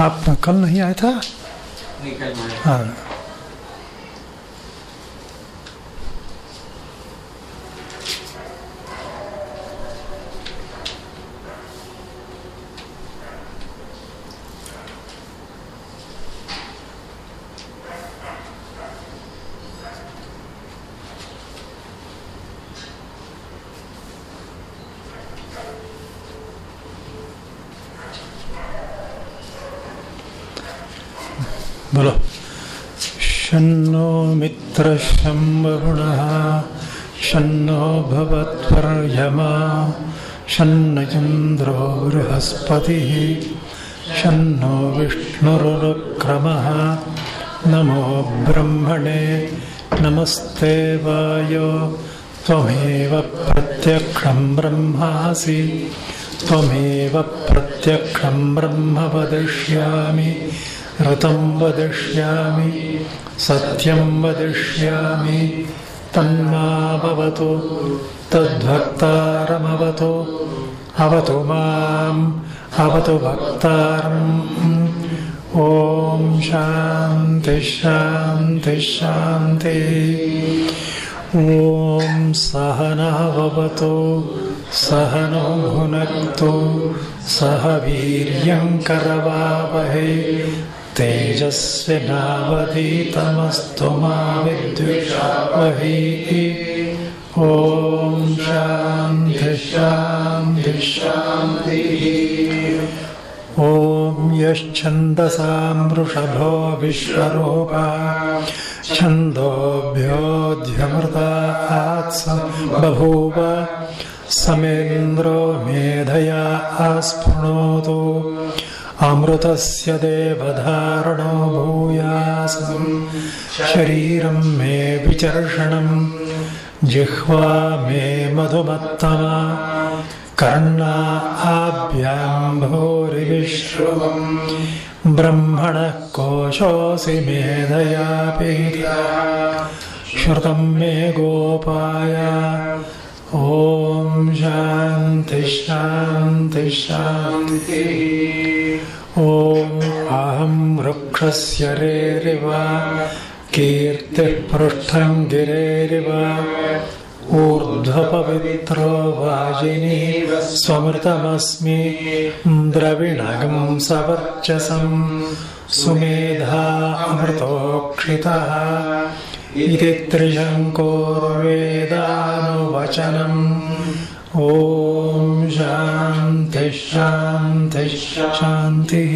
आप कल नहीं आया था? हाँ। मित्रशं वरुणः? शन्नो भवत्वर्यमा शन्न इन्द्रो बृहस्पतिः। शन्नो विष्णुरुक्रमः। नमो ब्रह्मणे नमस्ते वायो। त्वमेव प्रत्यक्षं ब्रह्मासि। त्वमेव प्रत्यक्षं ब्रह्म वदिष्यामि ऋतं वदिष्यामि सत्यं वदिष्यामि तन्मावतु तद्भक्तारमवतु अवतु माम् अवतु भक्तारम्। ॐ शान्ति ॐ सहनावतु सहनो भुनक्तु सह वीर्यङ्करवावहै तेजस्विनावधीतमस्तु मा विद्विषावहै। ॐ शान्ति ॐ यश्छन्दसां वृषभो विश्वरूपा छन्दोभ्योऽध्यमृतात् बभूव। समेन्द्रो मेधया आस्पृणोतु अमृतस्य देवधारणो भूयासं शरीरं मे विचर्षणं जिह्वा मे मधुमत्तमा, कर्णा आभ्यां भूरिविश्रुवम् ब्रह्मणः कोशोऽसि मेधया पीता श्रुतं मे गोपाय ॐ शान्ति शान्ति शान्तिः ॐ अहं वृक्षस्य रेरिव कीर्तिः पृष्ठं गिरेरिव ऊर्ध्वपवित्रो वाजिनी स्वमृतमस्मि द्रविणगं सवर्चसं सुमेधा अमृतोक्षितः इति त्रिशङ्कोर्वेदानुवचनम् ॐ शान्तिः शान्तिः शान्तिः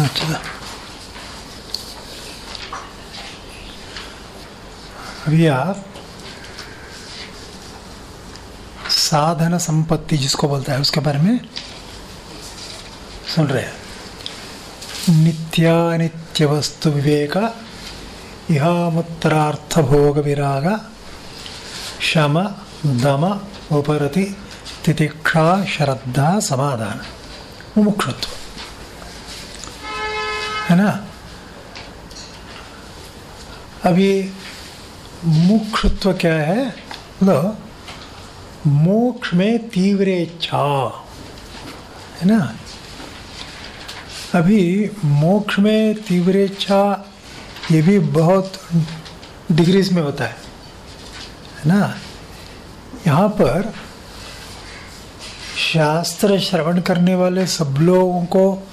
अच्छा अभी आप साधन संपत्ति जिसको बोलता है, उसके बारे में सुन रहे हैं। नित्यानित्य वस्तु विवेक इहामुत्रार्थ भोग विराग, शम दम उपरति तितिक्षा श्रद्धा समाधान। मुमुक्षुत्व। है ना? अभी मुक्षुत्व क्या है? लो, मोक्ष में तीव्र इच्छा, है ना? अभी मोक्ष में तीव्र इच्छा, ये भी बहुत डिग्रीज में होता है है ना? यहाँ पर शास्त्र श्रवण करने वाले सब लोगों को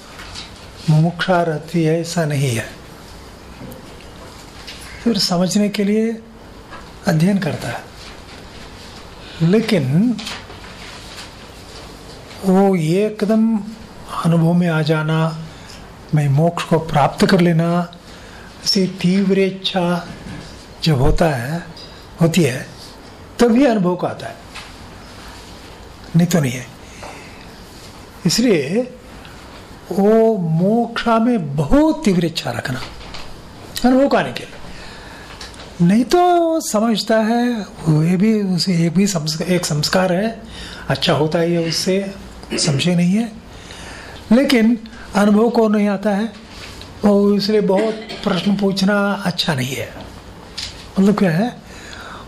मुमुक्षा रहती है, ऐसा नहीं है। फिर समझने के लिए अध्ययन करता है। लेकिन वो ये एकदम अनुभव में आ जाना, मैं मोक्ष को प्राप्त कर लेना, ऐसी तीव्र इच्छा जब होता है, होती है तभी अनुभव का आता है। नहीं तो नहीं है। इसलिए वो मोक्षा में बहुत तीव्र इच्छा रखना। आने के लिए नहीं तो समझता है ये भी उसे एक भी एक संस्कार है। अच्छा होता ही है उससे समझे नहीं है। लेकिन अनुभव को नहीं आता है, और इसलिए बहुत प्रश्न पूछना अच्छा नहीं है। मतलब क्या है?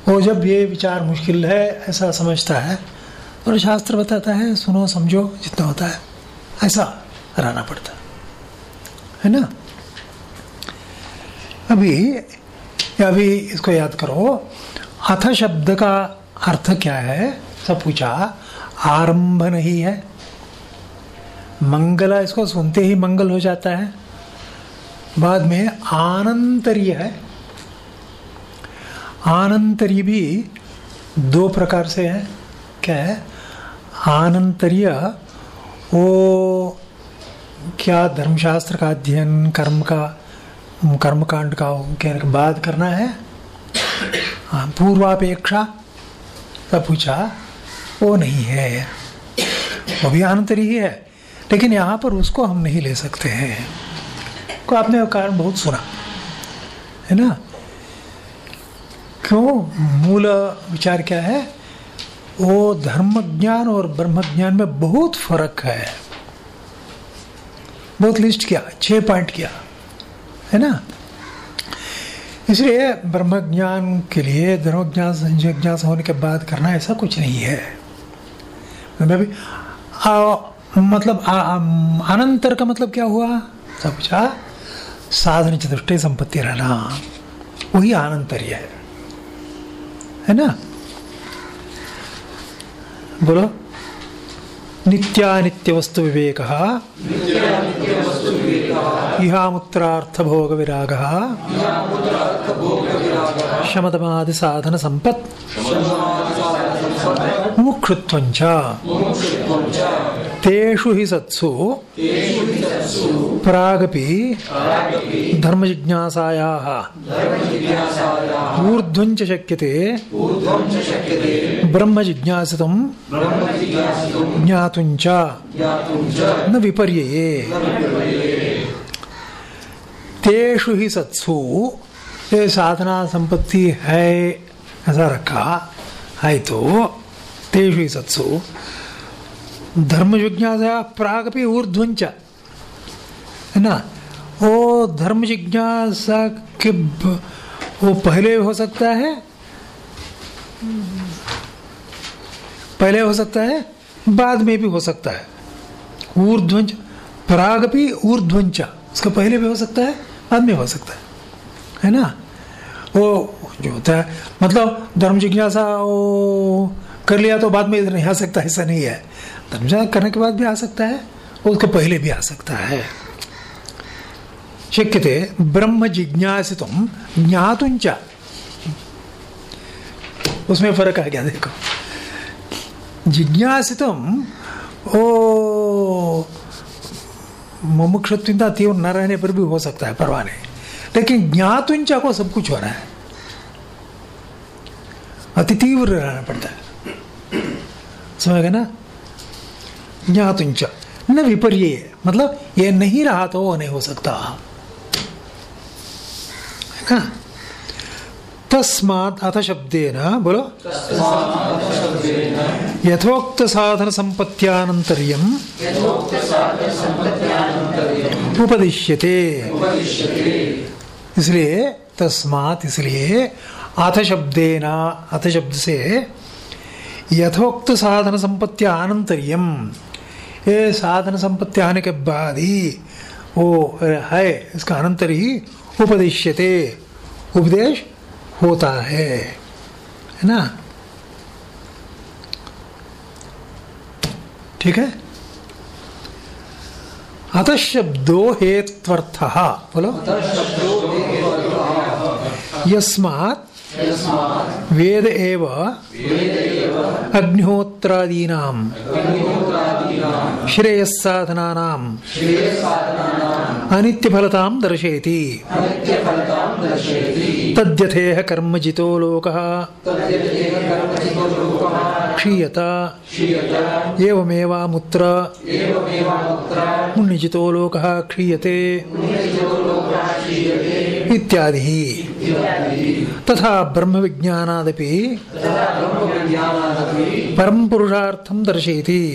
वो जब ये विचार मुश्किल है, ऐसा समझता है, और शास्त्र बताता है, सुनो समझो, जितना होता है। ऐसा। रहना पड़ता। है ना? अभी अभी इसको याद करो अथ शब्द का अर्थ क्या है? सब पूछा। आरंभ नहीं है। मंगला, इसको सुनते ही मंगल हो जाता है। बाद में आनंतरीय है। आनंतरी भी दो प्रकार से है। क्या है? आनंतरीय, वो क्या धर्मशास्त्र का अध्ययन, कर्म का, कर्मकांड का के बाद करना है? हाँ पूर्वापेक्षा सब पूछा, वो नहीं है। वो भी आनंतरी ही है, लेकिन यहाँ पर उसको हम नहीं ले सकते हैं। को आपने कारण बहुत सुना, है ना? क्यों? मूल विचार क्या है? वो धर्म ज्ञान और ब्रह्म ज्ञान में बहुत फ़र्क है। बहुत लिस्ट किया, छह पॉइंट किया, है ना? इसलिए ब्रह्म ज्ञान के लिए धर्म ज्ञान संजय ज्ञान होने के बाद करना ऐसा कुछ नहीं है। मतलब अनंतर का मतलब क्या हुआ? सब कुछ साधन चतुष्टय संपत्ति रहना, वही आनंतर्य है। है ना? बोलो। नित्यानित्य वस्तु विवेक इहामुत्रार्थ भोग विराग शमदमादि साधन संपत् मुक्षुत्वञ्च तेषु हि सत्सु प्रागपि धर्मजिज्ञासायाः ऊर्ध्वञ्च शक्यते ब्रह्मजिज्ञासितं ज्ञातुञ्च न विपर्यये। तेषु ही सत्सु साधना संपत्ति है, ऐसा रखा, है तो तेषु ही सत्सु धर्म जिज्ञासा प्राग भी ऊर्ध्वंच है ना? वो धर्म जिज्ञासा के वो पहले हो सकता है, पहले हो सकता है, बाद में भी हो सकता है। ऊर्ध्वंच प्राग भी ऊर्ध्वंच उसका पहले भी हो सकता है, बाद में हो सकता है। है ना? वो जो होता है मतलब धर्म जिज्ञासा वो कर लिया तो बाद में इधर नहीं आ सकता ऐसा नहीं है। जिज्ञासा करने के बाद भी आ सकता है, और उसके पहले भी आ सकता है। शक्यते ब्रह्म जिज्ञासित ज्ञातुंच। उसमें फ़र्क आ गया, देखो। जिज्ञासित ओ तीव्र न रहने पर भी हो सकता है, परवाह नहीं। लेकिन ज्ञातुंचा को सब कुछ हो रहा है। अति तीव्र रहना पड़ता है। समझ गए ना? ज्ञातुंच न विपर्य मतलब ये नहीं रहा तो वो नहीं हो सकता। तस्मात् अथ शब्देन, बोलो। यथोक्त साधन संपत्त्यानंतर्यम उपदिश्यते। इसलिए, तस्मात् इसलिए अथ शब्देन, अथ शब्द से यथोक्त साधन संपत्ति आनंतर्यम ये साधन संपत्ति आने के बाद ही वो है इसका अनंतर ही उपदिश्यते। उपदेश होता है है ना? ठीक है? अतः शब्दो हेत्वर्थ बोलो यस्मात् वेद एव अग्निहोत्रादीनां श्रेयस्साधनानाम्। अनित्यफलतां दर्शयति। तद्यथेह कर्मजितो लोकः। क्षीयत। एवमेवामुत्र। पुण्यजितो लोकः क्षीयते। इत्यादि। तथा ब्रह्म विज्ञानादपि परम पुरुषार्थम दर्शयति।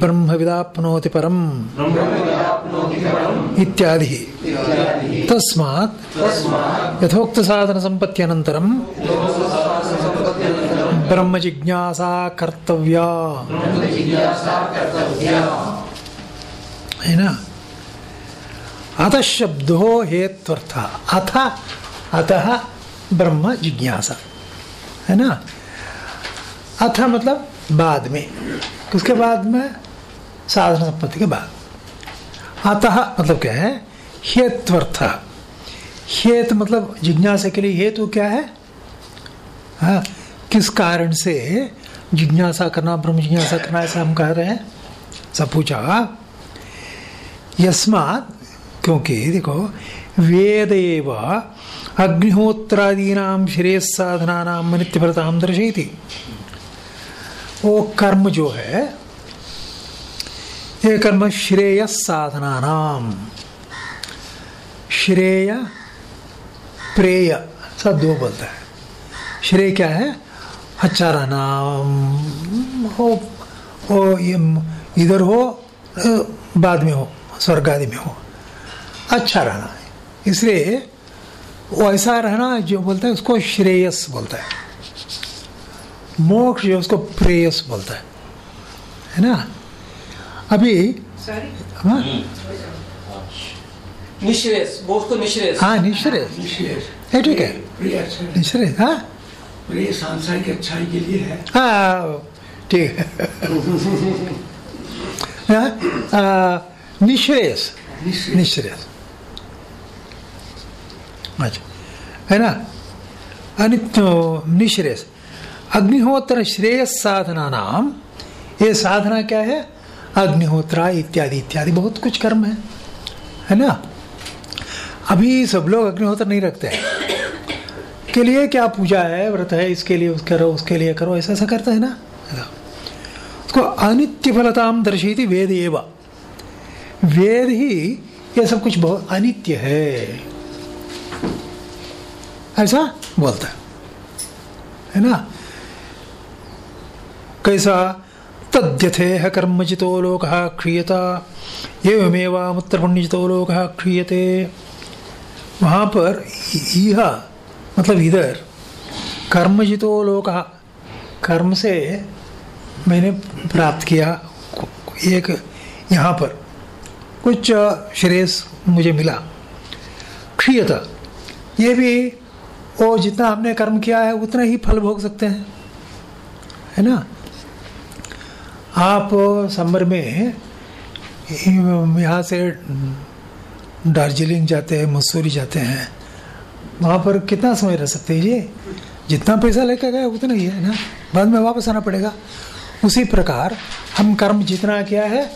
ब्रह्म विदाप्नोति परम इत्यादि। तस्मात् यथोक्त साधन संपत्त्यनन्तरं ब्रह्म जिज्ञासा कर्तव्या है ना? अतः शब्दो हेत्वर्थ। अथ, अतः ब्रह्म जिज्ञासा। है ना? अथ मतलब बाद में। उसके बाद में? साधन संपत्ति के बाद। अतः मतलब क्या है? हेत्वर्थ। हेत मतलब जिज्ञासा के लिए हेतु क्या है? हाँ किस कारण से जिज्ञासा करना, ब्रह्म जिज्ञासा करना, ऐसा हम कह रहे हैं? सब पूछा। यस्मात क्योंकि देखो, वेद एव अग्निहोत्रादीना श्रेय साधना नित्यफलता दर्शयती। वो कर्म जो है, ये कर्म श्रेय साधना नाम श्रेय, प्रेय, सब दो बोलता है। श्रेय क्या है? अच्छा रहना हो हो इधर हो, बाद में हो स्वर्ग आदि में हो। अच्छा रहना है। इसलिए वो ऐसा रहना जो बोलता है उसको श्रेयस बोलता है। मोक्ष जो उसको प्रेयस बोलता है। है ना? अभी हाँ? निश्रेयस वो उसको निश्रेयस। हाँ निश्रेयस। है ठीक है। निश्रेयस हाँ? प्रिय सांसारिक अच्छाई के लिए है। हाँ ठीक है। हाँ, निश्रेयस। निश्रेयस। अच्छा है ना? अनित्य निश्रेयस। अग्निहोत्र श्रेयस साधना नाम। ये साधना क्या है? अग्निहोत्रा इत्यादि इत्यादि, बहुत कुछ कर्म है। है ना? अभी सब लोग अग्निहोत्र नहीं रखते हैं। के लिए क्या पूजा है, व्रत है, इसके लिए उस करो, उसके लिए करो, ऐसा ऐसा करता है ना? उसको अनित्य फलताम दर्शी वेद एव। वेद ही ये सब कुछ बहुत अनित्य है। ऐसा? बोलता है। है ना? कैसा? तद्यथेह कर्मजितो लोक क्षीयता एवमेवामुत्र पुण्यजितो लोक क्षीयते वहाँ पर यह मतलब इधर, कर्मजितो लोक, कर्म से मैंने प्राप्त किया एक यहाँ पर। कुछ श्रेयस मुझे मिला। क्षीयता ये भी वो जितना हमने कर्म किया है, उतना ही फल भोग सकते हैं। है ना? आप समर में, यहाँ से दार्जिलिंग जाते हैं, मसूरी जाते हैं, वहाँ पर कितना समय रह सकते हैं ये? जितना पैसा लेकर गए, उतना ही है ना? बाद में वापस आना पड़ेगा। उसी प्रकार हम कर्म जितना किया है,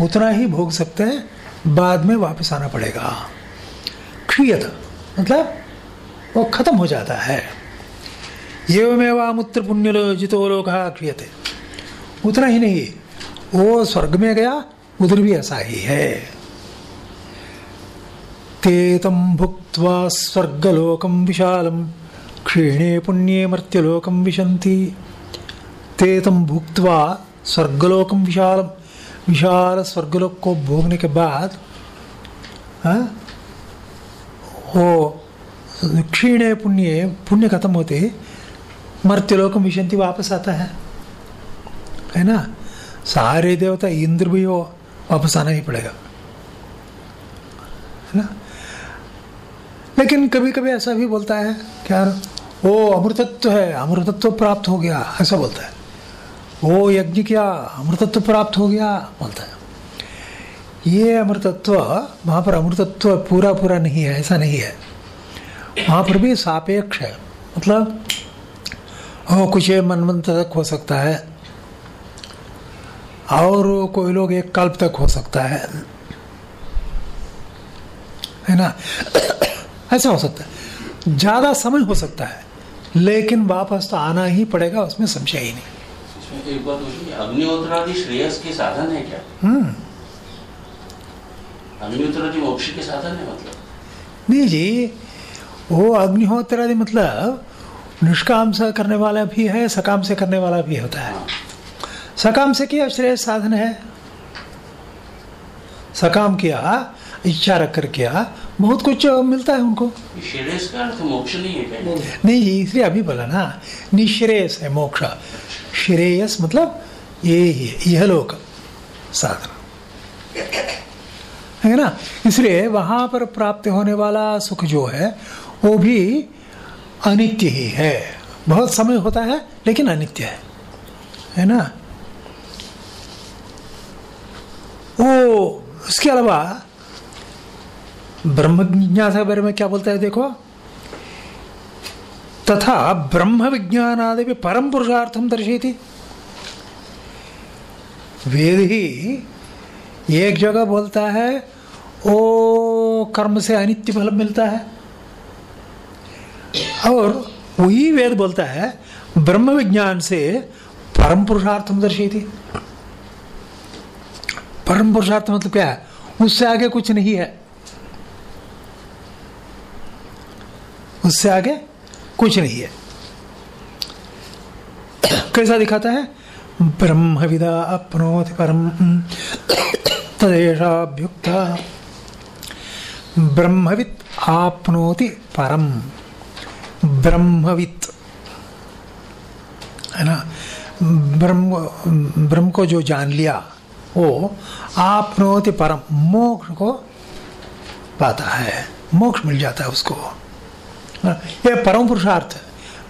उतना ही भोग सकते हैं, बाद में वापस आना पड़ेगा। क्षीयत मतलब वो खत्म हो जाता है। एवमेवामुत्र पुण्य जितो क्रियते। उतना ही नहीं, वो स्वर्ग में गया, उधर भी ऐसा ही है। ते तम भुक्त्वा स्वर्गलोकम विशालम क्षीणे पुण्ये मर्त्यलोकम विशंति ते तम भुक्त्वा स्वर्गलोकम विशालम, विशाल स्वर्गलोक को भोगने के बाद हाँ वो क्षीणे पुण्य पुण्य खत्म होते? मर्त्यलोकम विशंति वापस आता है। है ना? सारे देवता इंद्र भी हो, वापस आना ही पड़ेगा। है ना? लेकिन कभी कभी ऐसा भी बोलता है क्या वो अमृतत्व है, अमृतत्व प्राप्त हो गया। ऐसा बोलता है। वो यज्ञ क्या, अमृतत्व प्राप्त हो गया, बोलता है। ये अमृतत्व, वहाँ पर अमृतत्व पूरा पूरा नहीं है, ऐसा नहीं है। वहाँ पर भी सापेक्ष है। मतलब वो कुछ मनमंत तक हो सकता है और कोई लोग एक कल्प तक हो सकता है। है ना? ऐसा हो सकता है। ज़्यादा समय हो सकता है लेकिन वापस तो आना ही पड़ेगा उसमें संशय ही नहीं। इसमें एक बात अग्निहोत्र आदि श्रेयस के साधन है क्या? हम्म। अग्निहोत्र आदि मोक्ष के साधन है मतलब? नहीं जी वो अग्निहोत्र आदि मतलब निष्काम से करने वाला भी है सकाम से करने वाला भी होता है। सकाम से किया श्रेय साधन है? सकाम किया इच्छा रख कर किया बहुत कुछ मिलता है उनको। मोक्ष नहीं है नहीं इसलिए अभी बोला ना निश्रेयस है मोक्ष। श्रेयस मतलब ये ही है, यह लोक साधन। है ना? इसलिए वहाँ पर प्राप्त होने वाला सुख जो है वो भी अनित्य ही है। बहुत समय होता है, लेकिन अनित्य है। है ना? वो, उसके अलावा ब्रह्म जिज्ञासा के बारे में क्या बोलता है, देखो? तथा ब्रह्म विज्ञानादि भी परम पुरुषार्थम दर्शयति। वेद ही एक जगह बोलता है, ओ कर्म से अनित्य फल मिलता है। और वही वेद बोलता है, ब्रह्म विज्ञान से परम पुरुषार्थम दर्शयति। परम पुरुषार्थ मतलब क्या है? उससे आगे कुछ नहीं है। उससे आगे कुछ नहीं है। कैसा दिखाता है? ब्रह्म विदा अपनोति परम। तदेशाभ्युक्ता। ब्रह्मवित् आपनोति परम। ब्रह्मवित्। है ना? ब्रह्म ब्रह्म को जो जान लिया, वो आपनोति परम मोक्ष को पाता है। मोक्ष मिल जाता है उसको। यह परम पुरुषार्थ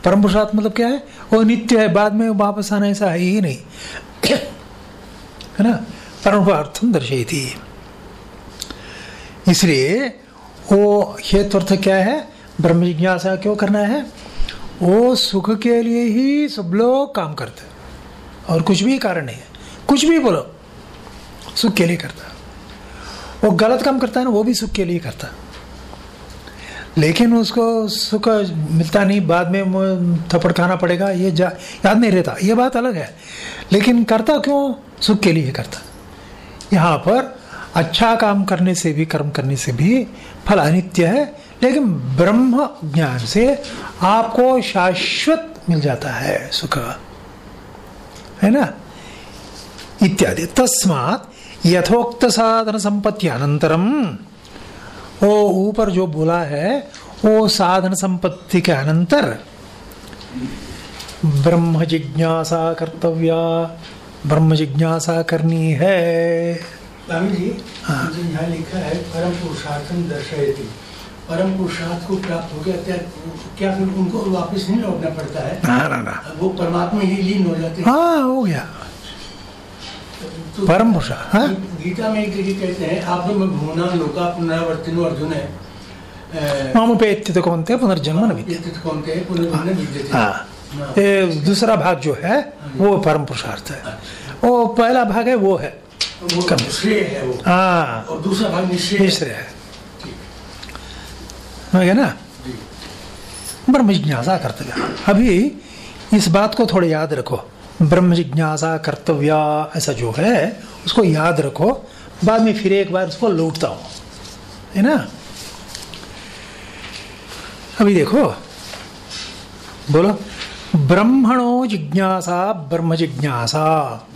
परम पुरुषार्थ मतलब क्या है? वो नित्य है, बाद में वापस आना ऐसा है ही नहीं। है ना? परम पुरुषार्थम थी इसलिए वो हेतु अर्थ क्या है? ब्रह्म जिज्ञासा क्यों करना है? वो सुख के लिए ही सब लोग काम करते और कुछ भी कारण नहीं है। कुछ भी बोलो, सुख के लिए करता वो गलत काम करता है ना, वो भी सुख के लिए करता लेकिन उसको सुख मिलता नहीं, बाद में थप्पड़ खाना पड़ेगा, ये जा, याद नहीं रहता। ये बात अलग है। लेकिन करता क्यों? सुख के लिए करता यहाँ पर अच्छा काम करने से भी, कर्म करने से भी फल अनित्य है। लेकिन ब्रह्म ज्ञान से आपको शाश्वत मिल जाता है सुख। है ना? इत्यादि। तस्मात यथोक्त साधन संपत्ति अनंतरम वो ऊपर जो बोला है वो साधन संपत्ति के अनंतर ब्रह्म जिज्ञासा कर्तव्या ब्रह्म जिज्ञासा करनी है। जी हाँ। जो लिखा है परम पुरुषार्थम दर्शयति। परम पुरुषार्थ को प्राप्त हो गया क्या क्या फिर उनको वापस नहीं लौटना पड़ता है? ना ना ना। वो परमात्मा ही लीन हो जाते हैं। हाँ हो गया। तो परम पुरुषार्थ हाँ? गीता में एक जगह कहते हैं आप में भूना लोका पुनरावर्तिनो अर्जुन है मामुपेत्य तो कौन थे पुनर्जन्म न विद्यते। हाँ? दूसरा भाग जो है वो परम पुरुषार्थ है। वो पहला भाग है वो है। वो है वो। हाँ। और दूसरा भाग निश्चय है। है ना, ब्रह्म जिज्ञासा कर्तव्य। अभी इस बात को थोड़े याद रखो। ब्रह्म जिज्ञासा कर्तव्य ऐसा जो है, उसको याद रखो। बाद में फिर एक बार उसको लौटता हूँ। है ना? अभी देखो। बोलो। ब्रह्मणो जिज्ञासा, ब्रह्म जिज्ञासा।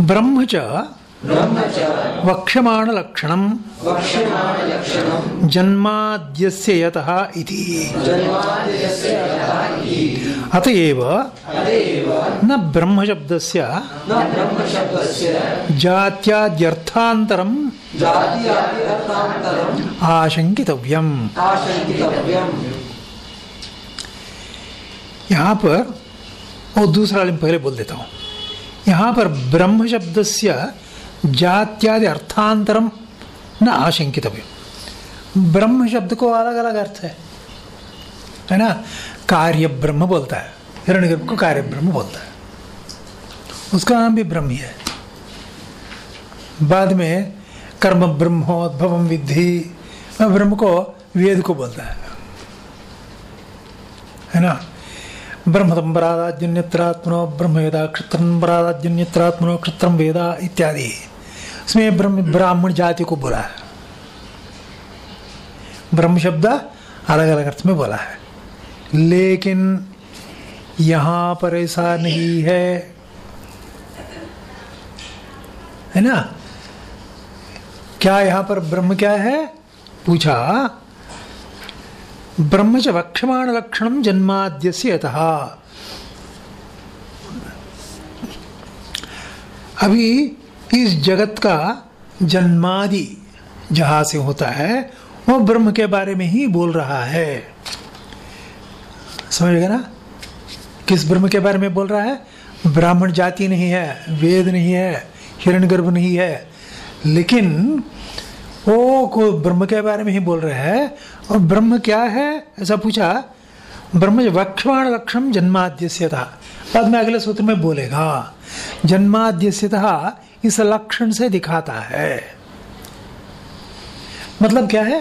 ब्रह्म च वक्ष्यमाण लक्षणम जन्माद्यस्य यतः इति। अतएव न ब्रह्मशब्दस्य जात्याद्यर्थान्तरं आशंकितव्यम् यहाँ पर और दूसरा वाले पहले बोल देता हूँ। यहाँ पर ब्रह्म शब्द से जात्यादि अर्थांतरम न आशंकितव्य ब्रह्म शब्द को अलग अलग अर्थ है। है ना? कार्य ब्रह्म बोलता है। हिरण्यगर्भ को कार्य ब्रह्म बोलता है। उसका नाम भी ब्रह्म ही है। बाद में कर्म ब्रह्मोद्भवम विद्धि ब्रह्म को वेद को बोलता है। है ना? ब्रह्म पराधाजन्यत्रात्मनो ब्रह्म वेदा क्षत्रम पराधाजन्यत्रात्मनो क्षत्रम वेदा इत्यादि। ब्रह्म, ब्राह्मण जाति को बोला है। ब्रह्म शब्द अलग अलग अर्थ में बोला है। लेकिन यहाँ पर ऐसा नहीं है। है ना? क्या यहाँ पर ब्रह्म क्या है? पूछा ब्रह्म च वक्षमाण लक्षणम जन्माद्यस्य यतः। अभी इस जगत का जन्मादि जहाँ से होता है, वो ब्रह्म के बारे में ही बोल रहा है। समझ गए ना? किस ब्रह्म के बारे में बोल रहा है? ब्राह्मण जाति नहीं है, वेद नहीं है हिरण्यगर्भ नहीं है। लेकिन वो को ब्रह्म के बारे में ही बोल रहे हैं, और ब्रह्म क्या है? ऐसा पूछा, ब्रह्म वक्षमाण लक्षण जन्माद्यस्य था बाद में अगले सूत्र में बोलेगा जन्माद्यस्य था इस लक्षण से दिखाता है। मतलब क्या है?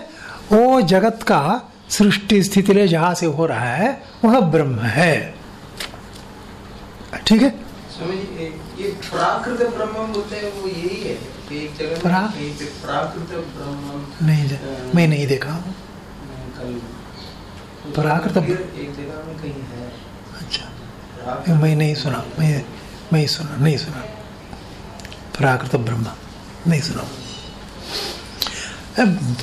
वो जगत का सृष्टि स्थिति ले जहाँ से हो रहा है वह ब्रह्म है। ठीक है? ये प्राकृत ब्रह्म बोलते हैं वो यही है प्राकृत ब्रह्म नहीं जा- मैं नहीं देखा हूँ। कल प्राकृत- एक जगह में कहीं है। अच्छा। मैं नहीं सुना मैं मैं सुना नहीं सुना। प्राकृत ब्रह्म। नहीं सुना।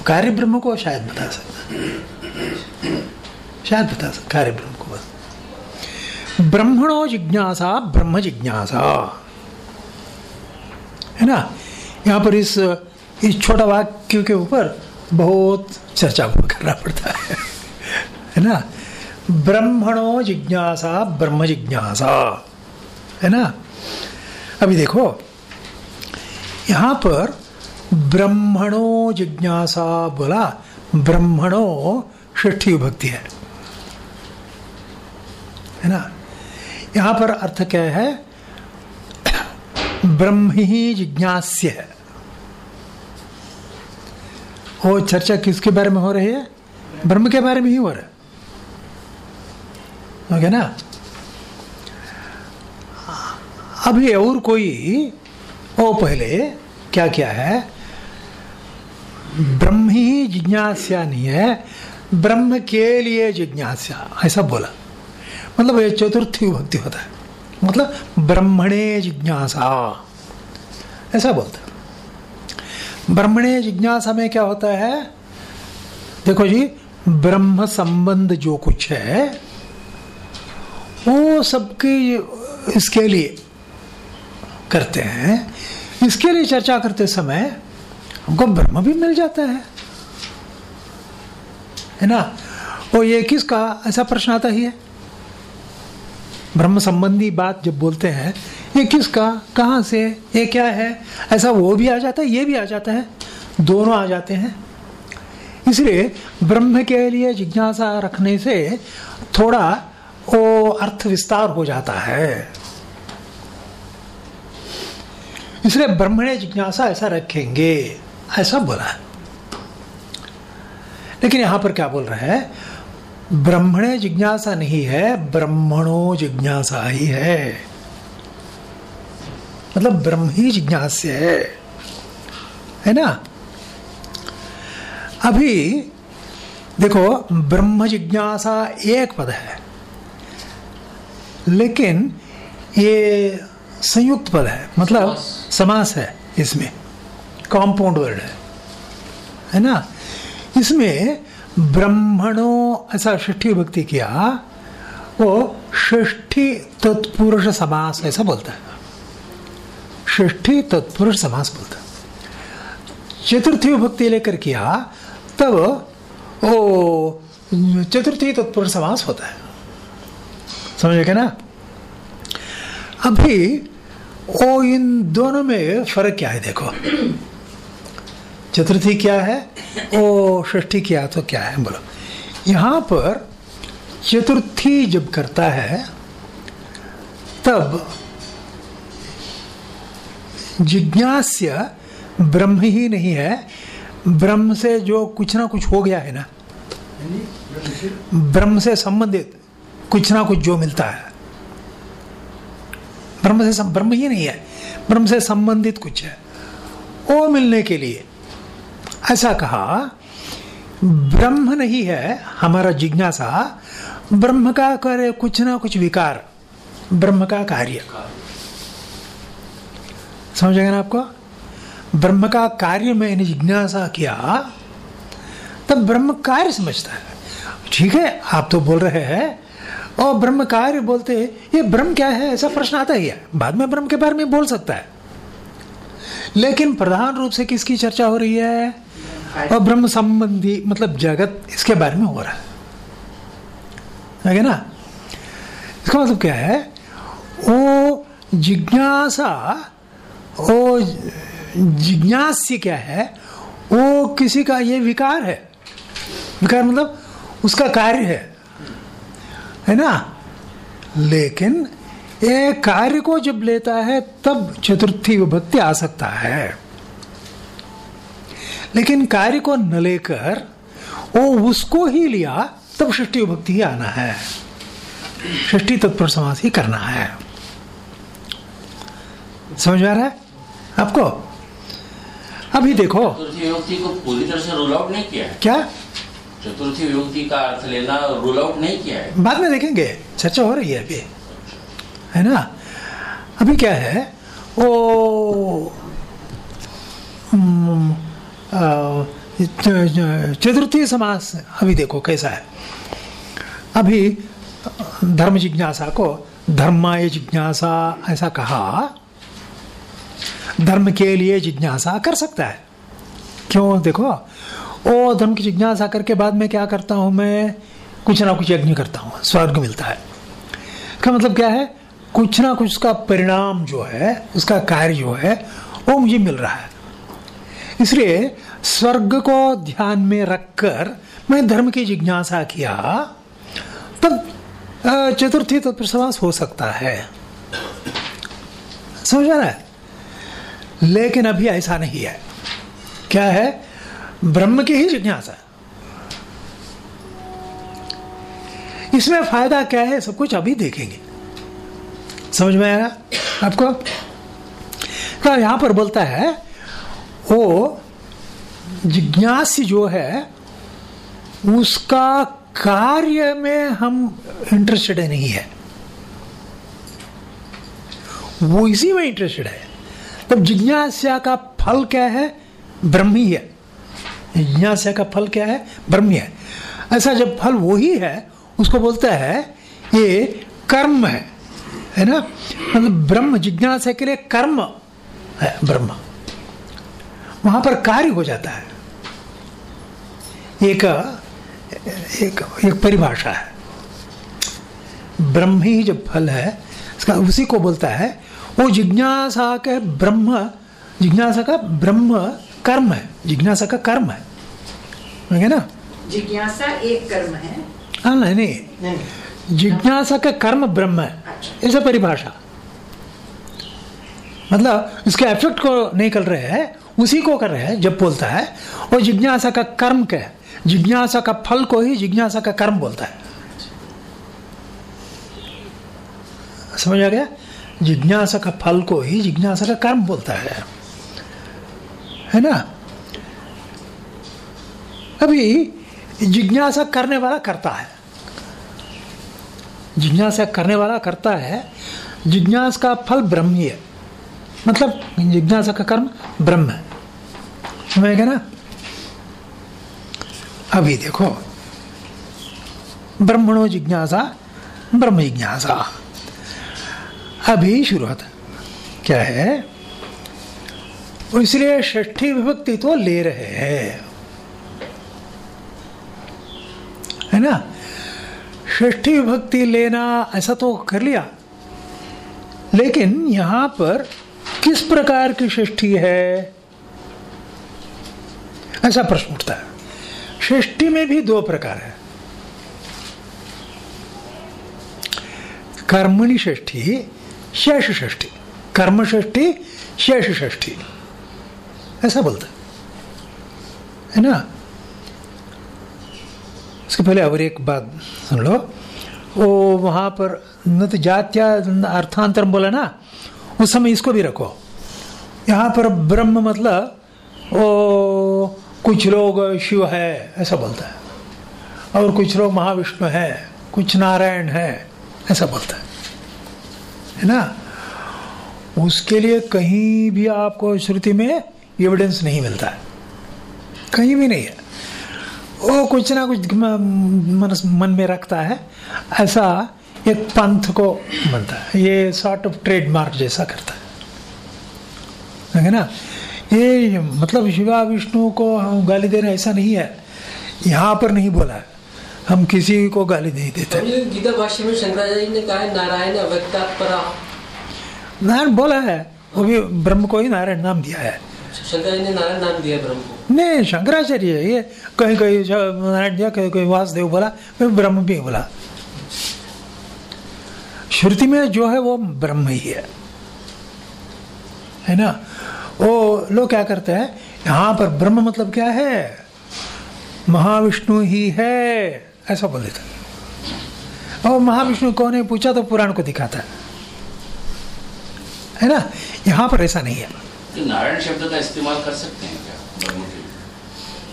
कार्य ब्रह्म को शायद बता सकता शायद बता सकता कार्य ब्रह्म को बस। ब्रह्मणो जिज्ञासा, ब्रह्म जिज्ञासा। है ना? यहाँ पर इस इस छोटा वाक्य के ऊपर बहुत चर्चा करना पड़ता है। है ना? ब्रह्मणो जिज्ञासा, ब्रह्म जिज्ञासा। है ना? अभी देखो यहाँ पर ब्रह्मणो जिज्ञासा बोला, ब्रह्मणो षष्ठी विभक्ति है। है ना? यहाँ पर अर्थ क्या है? ब्रह्म ही जिज्ञास्य है। वो चर्चा किसके बारे में हो रही है? ब्रह्म के बारे में ही हो रहा है। गया ना? अभी और कोई वो पहले क्या क्या है? ब्रह्म ही जिज्ञासा नहीं है ब्रह्म के लिए जिज्ञासा ऐसा बोला। मतलब ये चतुर्थी विभक्ति होता है। मतलब ब्रह्मणे जिज्ञासा। ऐसा बोलता है। ब्रह्मणे जिज्ञासा में क्या होता है? देखो जी ब्रह्म संबंध जो कुछ है वो सबके इसके लिए करते हैं। इसके लिए चर्चा करते समय हमको ब्रह्म भी मिल जाता है। है ना? वो ये किसका? ऐसा प्रश्न आता ही है। ब्रह्म संबंधी बात जब बोलते हैं, ये किसका? कहाँ से? ये क्या है? ऐसा वो भी आ जाता है, ये भी आ जाता है। दोनों आ जाते हैं। इसलिए ब्रह्म के लिए जिज्ञासा रखने से थोड़ा वो अर्थ विस्तार हो जाता है। इसलिए ब्रह्मणे जिज्ञासा ऐसा रखेंगे, ऐसा बोला लेकिन यहाँ पर क्या बोल रहा है? ब्रह्मणे जिज्ञासा नहीं है, ब्रह्मणो जिज्ञासा ही है। मतलब ब्रह्म ही जिज्ञास्य है। है ना? अभी देखो, ब्रह्म जिज्ञासा एक पद है, लेकिन ये संयुक्त पद है। मतलब समास। है इसमें। कॉम्पाउंड वर्ड है। है ना? इसमें ब्रह्मणो ऐसा षष्ठी भक्ति किया वो षष्ठी तत्पुरुष समास ऐसा बोलता है। षष्ठी तत्पुरुष समास बोलता है। चतुर्थी विभक्ति लेकर किया तब वो चतुर्थी तत्पुरुष समास होता है। समझ गए ना? अभी ओ इन दोनों में फ़र्क क्या है? देखो। चतुर्थी क्या है ओ षष्ठी क्या तो क्या है? बोलो। यहाँ पर चतुर्थी जब करता है, तब जिज्ञास्य ब्रह्म ही नहीं है। ब्रह्म से जो कुछ ना कुछ हो गया है ना। ब्रह्म से संबंधित कुछ ना कुछ जो मिलता है। ब्रह्म से सम- ब्रह्म ही नहीं है। ब्रह्म से संबंधित कुछ है। वो मिलने के लिए। ऐसा कहा, ब्रह्म नहीं है हमारा जिज्ञासा, ब्रह्म का कार्य कुछ ना कुछ विकार, ब्रह्म का कार्य। समझ ना आपको? ब्रह्म का कार्य मैंने जिज्ञासा किया, तब ब्रह्म कार्य समझता है। ठीक है, आप तो बोल रहे हैं और ब्रह्म कार्य बोलते हैं, ये ब्रह्म क्या है? ऐसा प्रश्न आता ही है। बाद में ब्रह्म के बारे में बोल सकता है। लेकिन प्रधान रूप से किसकी चर्चा हो रही है? और ब्रह्म संबंधी मतलब जगत, इसके बारे में हो रहा है। है ना? इसका मतलब क्या है? वो जिज्ञासा वो जिज्ञास्य क्या है? वो किसी का ये विकार है। विकार मतलब उसका कार्य है। है ना? लेकिन ये कार्य को जब लेता है तब चतुर्थी विभक्ति आ सकता है। लेकिन कार्य को न लेकर वो उसको ही लिया तब षष्टी विभक्ति ही आना है। षष्टी तत्पर समास ही करना है। समझ आ रहा है? आपको? अभी देखो। विभक्ति को पूरी तरह से रूल आउट नहीं किया क्या? चतुर्थी विभक्ति का अर्थ लेना रूल आउट नहीं किया है। बाद में देखेंगे। चर्चा हो रही है अभी। है ना? अभी क्या है? वो हम्म, चतुर्थी समास अभी देखो कैसा है। अभी धर्म जिज्ञासा को धर्माय जिज्ञासा ऐसा कहा धर्म के लिए जिज्ञासा कर सकता है। क्यों? देखो ओ, धर्म की जिज्ञासा करके बाद में क्या करता हूँ मैं? कुछ ना कुछ यज्ञ करता हूँ, स्वर्ग मिलता है। इसका मतलब क्या है? कुछ ना कुछ उसका परिणाम जो है, उसका कार्य जो है, वो मुझे मिल रहा है। इसलिए स्वर्ग को ध्यान में रखकर मैं धर्म की जिज्ञासा किया, तब चतुर्थी तत्पर समास हो सकता है। समझ रहा है? लेकिन अभी ऐसा नहीं है। क्या है? ब्रह्म की ही जिज्ञासा है। इसमें फ़ायदा क्या है, सब कुछ अभी देखेंगे। समझ में आया? आपको? तो यहाँ पर बोलता है वो जिज्ञास जो है, उसका कार्य में हम इंटरेस्टेड नहीं है। वो इसी में इंटरेस्टेड है। तब जिज्ञासा का फल क्या है? ब्रह्म ही है। जिज्ञासा का फल क्या है? ब्रह्म है। ऐसा जब फल वो ही है, उसको बोलता है, ये कर्म है। है ना? मतलब ब्रह्म, जिज्ञासा के लिए कर्म है, ब्रह्म। वहाँ पर कार्य हो जाता है। एक एक एक परिभाषा है। ब्रह्म ही जब फल है, इसका उसी को बोलता है, वो जिज्ञासा के ब्रह्म, जिज्ञासा का ब्रह्म कर्म है जिज्ञासा का कर्म है। है ना? जिज्ञासा एक कर्म है। हाँ नहीं नहीं। जिज्ञासा का कर्म ब्रह्म है। अच्छा। ऐसा परिभाषा। मतलब इसके इफ़ेक्ट को नहीं कर रहे हैं उसी को कर रहे हैं जब बोलता है और जिज्ञासा का कर्म क्या है? जिज्ञासा का फल को ही जिज्ञासा का कर्म बोलता है। समझ आ गया? जिज्ञासा का फल को ही जिज्ञासा का कर्म बोलता है। है ना? अभी जिज्ञासा करने वाला करता है। जिज्ञासा करने वाला करता है, जिज्ञास का फल ब्रह्म ही है। मतलब जिज्ञासा का कर्म ब्रह्म है। समझ गए ना? अभी देखो, ब्रह्मणो जिज्ञासा, ब्रह्म जिज्ञासा। अभी शुरुआत। क्या है? इसलिए षष्ठी विभक्ति तो ले रहे हैं। है ना? षष्ठी विभक्ति लेना ऐसा तो कर लिया। लेकिन यहाँ पर किस प्रकार की षष्ठी है? ऐसा प्रश्न उठता है। षष्ठी में भी दो प्रकार है। कर्मणि षष्ठी, शेष षष्ठी। कर्म षष्ठी शेष षष्ठी। ऐसा बोलता है। है ना? इसके पहले और एक बात सुन लो। वो वहाँ पर न तो जात्या अर्थांतर बोला ना, उस समय इसको भी रखो। यहाँ पर ब्रह्म मतलब वो कुछ लोग शिव है, ऐसा बोलता है। और कुछ लोग महाविष्णु है, कुछ नारायण है, ऐसा बोलता है। है ना? उसके लिए कहीं भी आपको श्रुति में एविडेंस नहीं मिलता है। कहीं भी नहीं है। वो कुछ ना कुछ मन मन में रखता है। ऐसा एक पंथ को बनता है। ये सॉर्ट ऑफ़ ट्रेडमार्क जैसा करता है। है ना? ये मतलब शिवा विष्णु को हम गाली देना ऐसा नहीं है। यहाँ पर नहीं बोला है। हम किसी को गाली नहीं देते। गीता भाष्य में शंकराचार्य ने कहा है नारायण अव्यक्तात्परा नारायण बोला है। वो भी ब्रह्म को ही नारायण नाम दिया है। शंकराचार्य ने शंकराचार्य, ये कहीं कहीं नारायण दिया, कहीं कहीं वासुदेव बोला कहीं ब्रह्म भी बोला। श्रुति में जो है वो ब्रह्म ही है। है ना? वो लोग क्या करते हैं, यहाँ पर ब्रह्म मतलब क्या है? महाविष्णु ही है, ऐसा बोल देते और महाविष्णु कौन है, पूछा तो पुराण को दिखाता है। है ना? यहाँ पर ऐसा नहीं है। तो नारायण शब्द का इस्तेमाल कर सकते हैं क्या ब्रह्म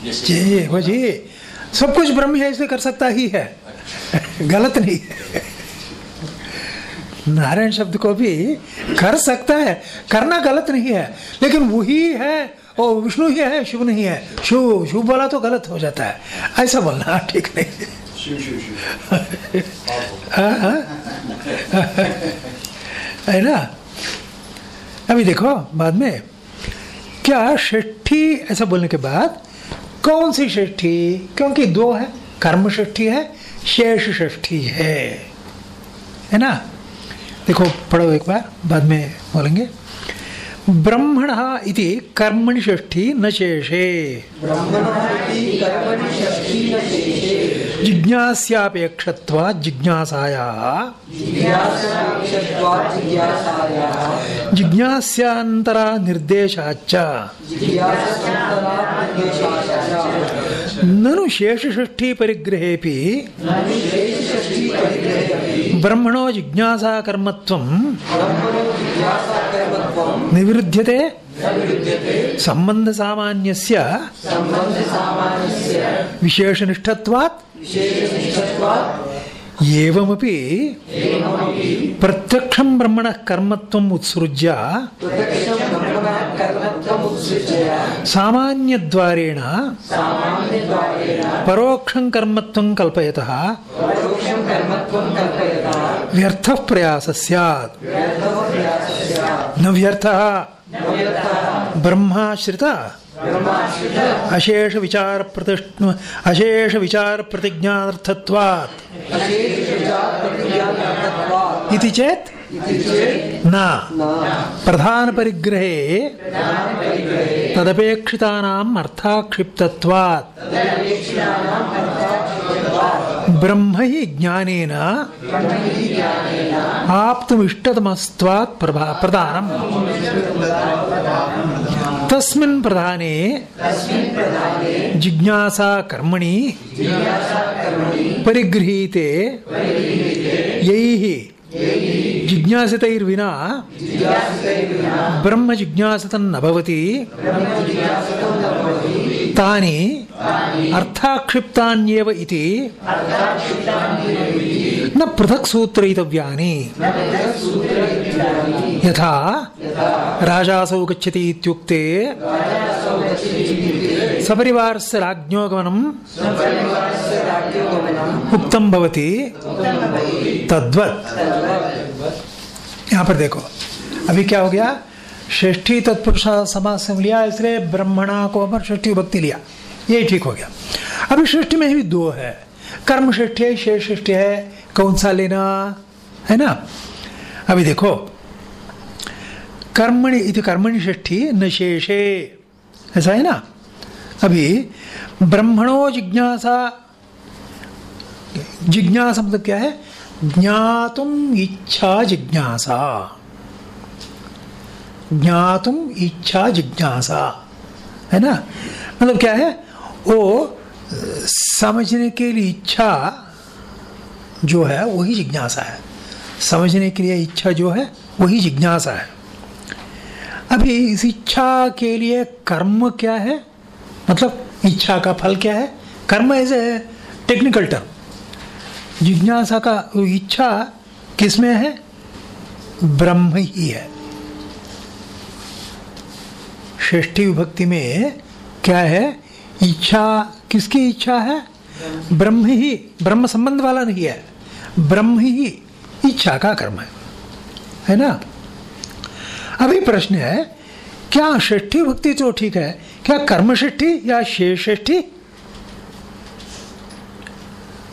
के जी वो जी सब कुछ ब्रह्म है इसलिए कर सकता ही है। गलत नहीं है। नारायण शब्द को भी कर सकता है। करना गलत नहीं है लेकिन वही है और विष्णु ही है शिव नहीं है। शिव शिव बोला तो गलत हो जाता है। ऐसा बोलना ठीक नहीं हाँ, हाँ। है ना? अभी देखो, बाद में। क्या षष्ठी ऐसा बोलने के बाद, कौन सी षष्ठी क्योंकि दो है, कर्म षष्ठी है, शेष षष्ठी है। है ना? देखो, पढ़ो एक बार, बाद में बोलेंगे। ब्रह्मण इति कर्मणि षष्ठी न शेषे। जिज्ञास्यापेक्षत्वा जिज्ञासायाः। जिज्ञास्यान्तरा निर्देशाच्च ननु शेषषष्ठी परिग्रहेऽपि ब्रह्मणो जिज्ञासा कर्मत्वं निवृध्यते संबंध सामान्यस्य विशेषनिष्ठत्वात् एवमपि प्रत्यक्षं ब्रह्मणः कर्मत्वम् उत्सृज्य सामान्यद्वारेण परोक्षं कर्मत्वं कल्पयतः। व्यर्थः प्रयासः स्यात्। न ब्रह्माश्रित। अशेष विचार प्रतिष्ठ अशेष विचार प्रतिज्ञार्थत्वात् इति चेत् न। प्रधान परिग्रहे तदपेक्षितानाम् अर्थाक्षिप्तत्वात्। ब्रह्म हि ज्ञानेन। आप्तुमिष्टतमस्त्वात् प्रधानम् तस्मिन् प्रधाने जिज्ञासा कर्मणि परिगृहीते यैः जिज्ञासितैर्विना ब्रह्म जिज्ञासितन्न भवति तानि अर्थाक्षिप्तान्येव इति, न पृथक् सूत्रयितव्यानि। यथा, राजासौ गच्छति इत्युक्ते, सपरिवारस्य राज्ञोगमनम् उक्तं भवति, तद्वत्। यहाँ पर देखो, अभी क्या हो गया? षष्ठी तत्पुरुष समाज से लिया, इसलिए ब्रह्मणा को अमर षष्ठी भक्ति लिया। यही ठीक हो गया। अभी सृष्टि में भी दो है। कर्म सृष्टि है, शेष सृष्टि है, कौन सा लेना, है ना? अभी देखो, कर्मणि इति कर्मणि षष्ठी न शेषे, ऐसा है ना? अभी ब्रह्मणो जिज्ञासा जिज्ञासा मतलब क्या है? ज्ञातुम इच्छा जिज्ञासा। ज्ञातुम इच्छा जिज्ञासा। है ना? मतलब क्या है? वो, समझने के लिए इच्छा जो है, वही जिज्ञासा है। समझने के लिए इच्छा जो है, वही जिज्ञासा है। अभी इस इच्छा के लिए कर्म क्या है? मतलब इच्छा का फल क्या है? कर्म एज ए टेक्निकल टर्म जिज्ञासा का इच्छा किसमें है? ब्रह्म ही है। षष्ठी विभक्ति में क्या है? इच्छा, किसकी इच्छा है? ब्रह्म ही, ब्रह्म संबंध वाला नहीं है। ब्रह्म ही इच्छा का कर्म है। है ना? अभी प्रश्न है, क्या षष्ठी भक्ति तो ठीक है? क्या कर्म षष्ठी या शेष षष्ठी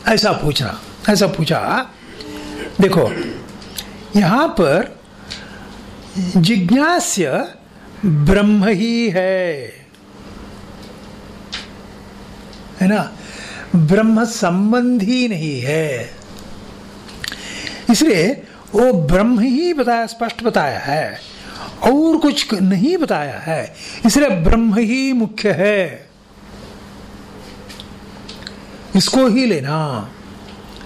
ऐसा पूछना ऐसा पूछा। देखो, यहाँ पर जिज्ञास्य ब्रह्म ही है। है ना? ब्रह्म संबंधी नहीं है। इसलिए वो ब्रह्म ही बताया, स्पष्ट बताया है, और कुछ नहीं बताया है। इसलिए ब्रह्म ही मुख्य है। इसको ही लेना,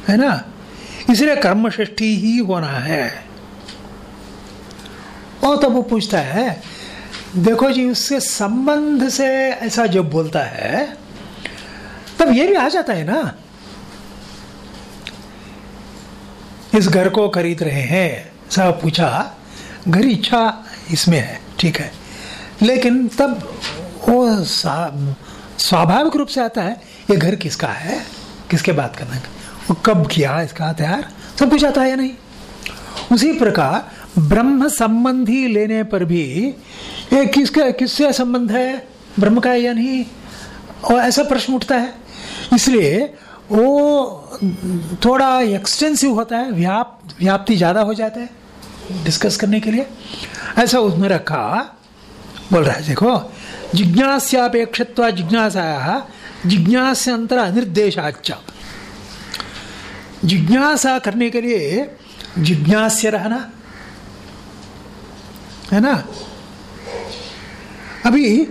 है ना? इसलिए कर्म षष्ठी ही होना है। और तब वो पूछता है देखो जी, उससे संबंध से ऐसा जब बोलता है, तब ये भी आ जाता है ना। इस घर को खरीद रहे हैं सब पूछा, घर इच्छा इसमें है, ठीक है। लेकिन तब वो स्वाभाविक रूप से आता है, ये घर किसका है, किसके बात करना वो कब किया, इसका तैयार सब कुछ आता है या नहीं? उसी प्रकार ब्रह्म संबंधी लेने पर भी, ये किसका, किससे संबंध है? ब्रह्म का या नहीं? और ऐसा प्रश्न उठता है। इसलिए वो थोड़ा एक्सटेंसिव होता है, व्याप, व्याप्ति ज़्यादा हो जाता है डिस्कस करने के लिए। ऐसा उसमें रखा, बोल रहा है, देखो, जिज्ञास्यापेक्षत्वा जिज्ञासा जिज्ञास्यंतर अनिर्देशाच जिज्ञासा करने के लिए जिज्ञास्य रहना। है ना? अभी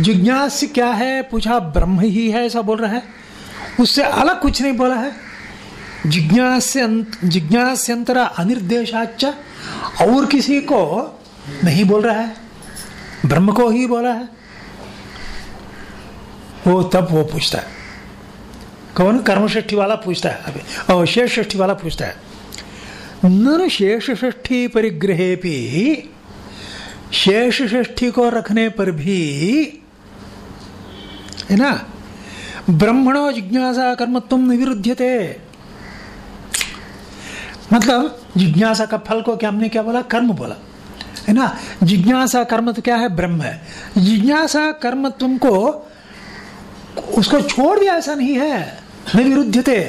जिज्ञास क्या है? पूछा, ब्रह्म ही है, ऐसा बोल रहा है। उससे अलग कुछ नहीं बोला है। जिज्ञास जिज्ञास्यंतरा अनिर्देशाच और किसी को नहीं बोल रहा है। ब्रह्म को ही बोला है। वो तब वो पूछता है। कौन? कर्म षष्ठी वाला पूछता है अभी। और शेष षष्ठी वाला पूछता है। न शेष षष्ठी परिग्रहे भी शेष षष्ठी को रखने पर भी, है ना? ब्रह्मणो जिज्ञासा कर्म तुम निविरुद्ध मतलब जिज्ञासा का फल को क्या हमने क्या बोला? कर्म बोला। है ना? जिज्ञासा कर्म तो क्या है? ब्रह्म है। जिज्ञासा कर्म तुमको उसको छोड़ दिया ऐसा नहीं है। नहीं विरुद्ध थे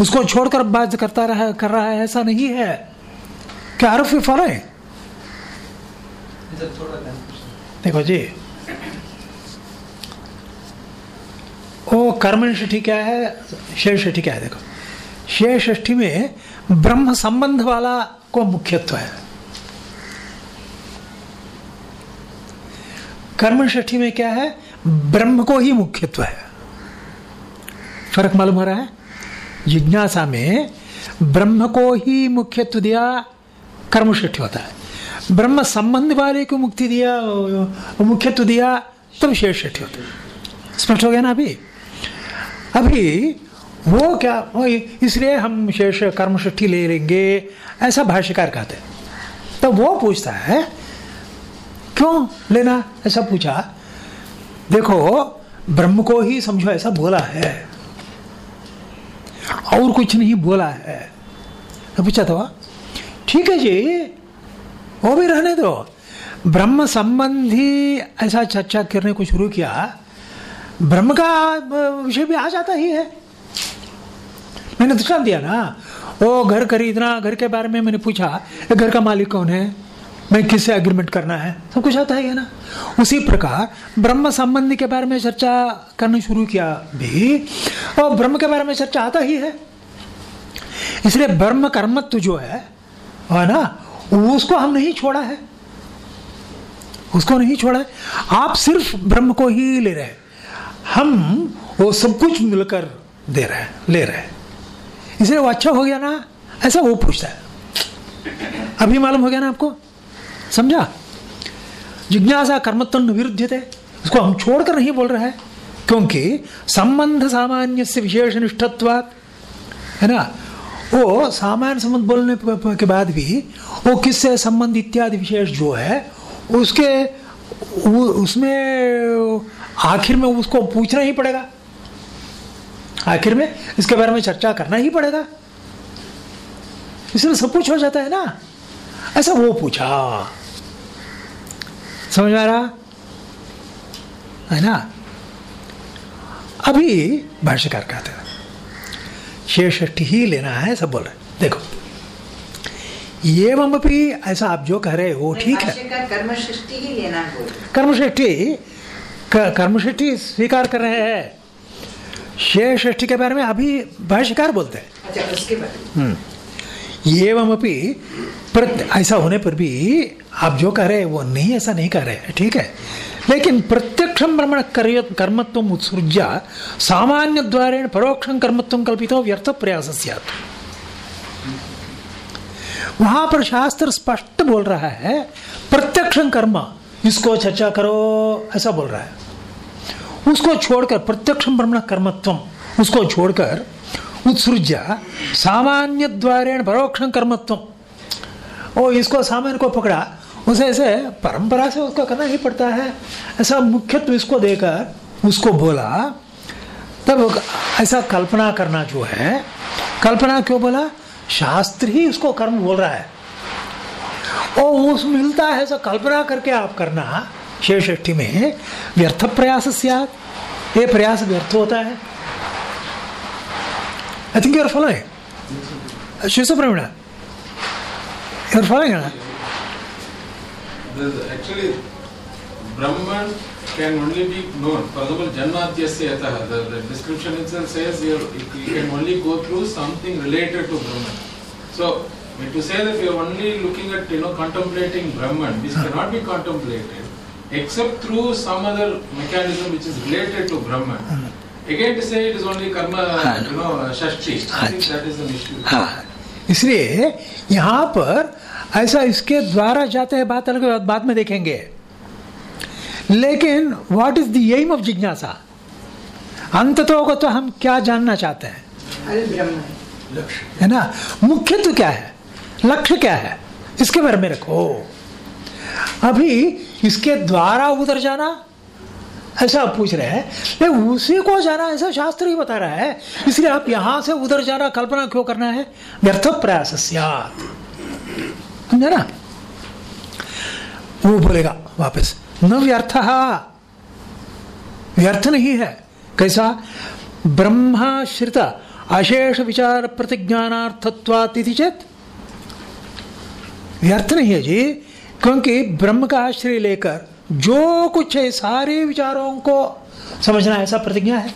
उसको छोड़कर बात करता रहा, कर रहा है ऐसा नहीं है। क्या आरोप फॉलो है? देखो जी। वो कर्म षष्ठी क्या है? शेष षष्ठी क्या है? देखो। शेष षष्ठी में ब्रह्म संबंध वाला को मुख्यत्व है। कर्म षष्ठी में क्या है? ब्रह्म को ही मुख्यत्व है। फ़र्क मालूम हो रहा है? जिज्ञासा में ब्रह्म को ही मुख्यत्व दिया कर्म षष्ठी होता है। ब्रह्म संबंध वाले को मुक्ति दिया मुख्यत्व दिया, तब शेष षष्ठी होता। स्पष्ट हो गया ना अभी? अभी वो क्या इसलिए हम शेष कर्म षष्ठी ले लेंगे, ऐसा भाष्यकार कहते तो वो पूछता है, क्यों लेना? ऐसा पूछा, देखो, ब्रह्म को ही समझो, ऐसा बोला है। और कुछ नहीं बोला है। तो पूछा तो ठीक है जी वो भी रहने दो। ब्रह्म संबंधी ऐसा चर्चा करने को शुरू किया, ब्रह्म का विषय भी आ जाता ही है। मैंने दृष्टान दिया ना। वो घर खरीदना घर के बारे में मैंने पूछा घर का मालिक कौन है? मैं किससे एग्रीमेंट करना है? सब कुछ आता है ना। उसी प्रकार, ब्रह्म संबंधी के बारे में चर्चा करना शुरू किया भी, और ब्रह्म के बारे में चर्चा आता ही है। इसलिए ब्रह्म कर्मत्व जो है है ना उसको हम नहीं छोड़ा है। उसको नहीं छोड़ा है। आप सिर्फ़ ब्रह्म को ही ले रहे हैं। हम वो सब कुछ मिलकर दे रहे हैं, ले रहे हैं। इसलिए वो अच्छा हो गया ना? ऐसा वो पूछता है। अभी मालूम हो गया ना आपको? समझा? जिज्ञासा कर्मत्व विरुद्ध थे उसको हम छोड़कर नहीं बोल रहे हैं, क्योंकि संबंध सामान्य से विशेष निष्ठत्व है ना? वो सामान्य संबंध बोलने के बाद भी वो किससे संबंध इत्यादि विशेष जो है, उसके उसमें आखिर में उसको पूछना ही पड़ेगा। आखिर में इसके बारे में चर्चा करना ही पड़ेगा। इसलिए सब कुछ हो जाता है ना। ऐसा वो पूछा। समझ आ रहा? है ना? अभी भाष्यकार कहते हैं। शेषष्टि ही लेना है सब बोल रहे देखो। एवं भी ऐसा आप जो कह रहे हो ठीक है। भाष्यकार कर्म सृष्टि ही लेना बोल कर्मश्रेष्ठी क- कर्मश्रेष्ठी स्वीकार कर रहे हैं। शेष षष्ठी के बारे में अभी भाष्यकार बोलते हैं। अच्छा उसके बाद। एवं अपनी प्रत्य ऐसा होने पर भी आप जो कह रहे हैं वो नहीं ऐसा नहीं कह रहे हैं। ठीक है? लेकिन प्रत्यक्षम ब्रह्मण कर्मत्व उत्सृज्य सामान्य द्वारेण परोक्षम कर्मत्व कल्पितो व्यर्थ प्रयास स्यात्। वहाँ पर शास्त्र स्पष्ट बोल रहा है प्रत्यक्षम कर्म इसको चर्चा करो, ऐसा बोल रहा है। उसको छोड़कर प्रत्यक्षम ब्रह्मण कर्मत्व, उसको छोड़कर उत्सृज्य सामान्य द्वारेण परोक्षम कर्मत्व। ओ, इसको सामान्य को पकड़ा। उसे ऐसे परंपरा से उसको करना ही पड़ता है। ऐसा मुख्यत्व इसको देकर उसको बोला, तब ऐसा कल्पना करना जो है, कल्पना क्यों बोला? शास्त्र ही उसको कर्म बोल रहा है। और उस मिलता है, ऐसा कल्पना करके आप करना शेषष्ठी में, व्यर्थ प्रयास ये प्रयास व्यर्थ होता है। I think your following Shiva Subramanya your following Actually, Brahman can only be known. For example, Janmatyasya yatah, the, the description itself says you you can only go through something related to Brahman. So, when to say that you are only looking at, you know, contemplating Brahman, this cannot be contemplated except through some other mechanism which is related to Brahman. Again to say it is only karma, you know, shashti. I think that is an issue. हाँ इसलिए यहाँ पर ऐसा इसके द्वारा जाते हैं बात अलग बाद में देखेंगे। लेकिन what is the aim of जिज्ञासा? अंततः को तो हम क्या जानना चाहते हैं? है। ना? मुख्य तो क्या है? लक्ष्य क्या है? इसके बारे में रखो। अभी इसके द्वारा उधर जाना ऐसा आप पूछ रहे हैं लेकिन उसी को जाना ऐसा शास्त्र ही बता रहा है। इसलिए आप यहाँ से उधर जाना कल्पना क्यों करना है? व्यर्थ प्रयास। समझा ना वो बोलेगा वापस, न व्यर्थ। व्यर्थ नहीं है। कैसा? ब्रह्माश्रित अशेष विचार प्रतिज्ञानार्थत्वात् इति चेत। व्यर्थ नहीं है जी, क्योंकि ब्रह्म का आश्रय लेकर जो कुछ है, सारे विचारों को समझना ऐसा प्रतिज्ञा है।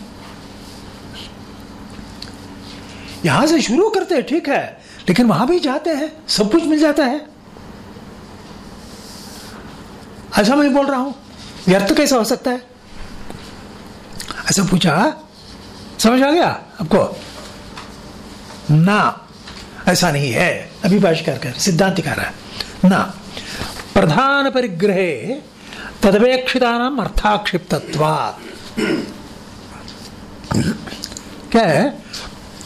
यहाँ से शुरू करते हैं, ठीक है। लेकिन वहाँ भी जाते हैं, सब कुछ मिल जाता है। ऐसा मैं बोल रहा हूँ व्यर्थ कैसा हो सकता है? ऐसा पूछा, समझ आ गया आपको? ना, ऐसा नहीं है अभी कर सिद्धांत कह रहा है। ना, प्रधान परिग्रहे तदपेक्षिता नाम अर्थाक्षिप्तत्वात्। क्या है?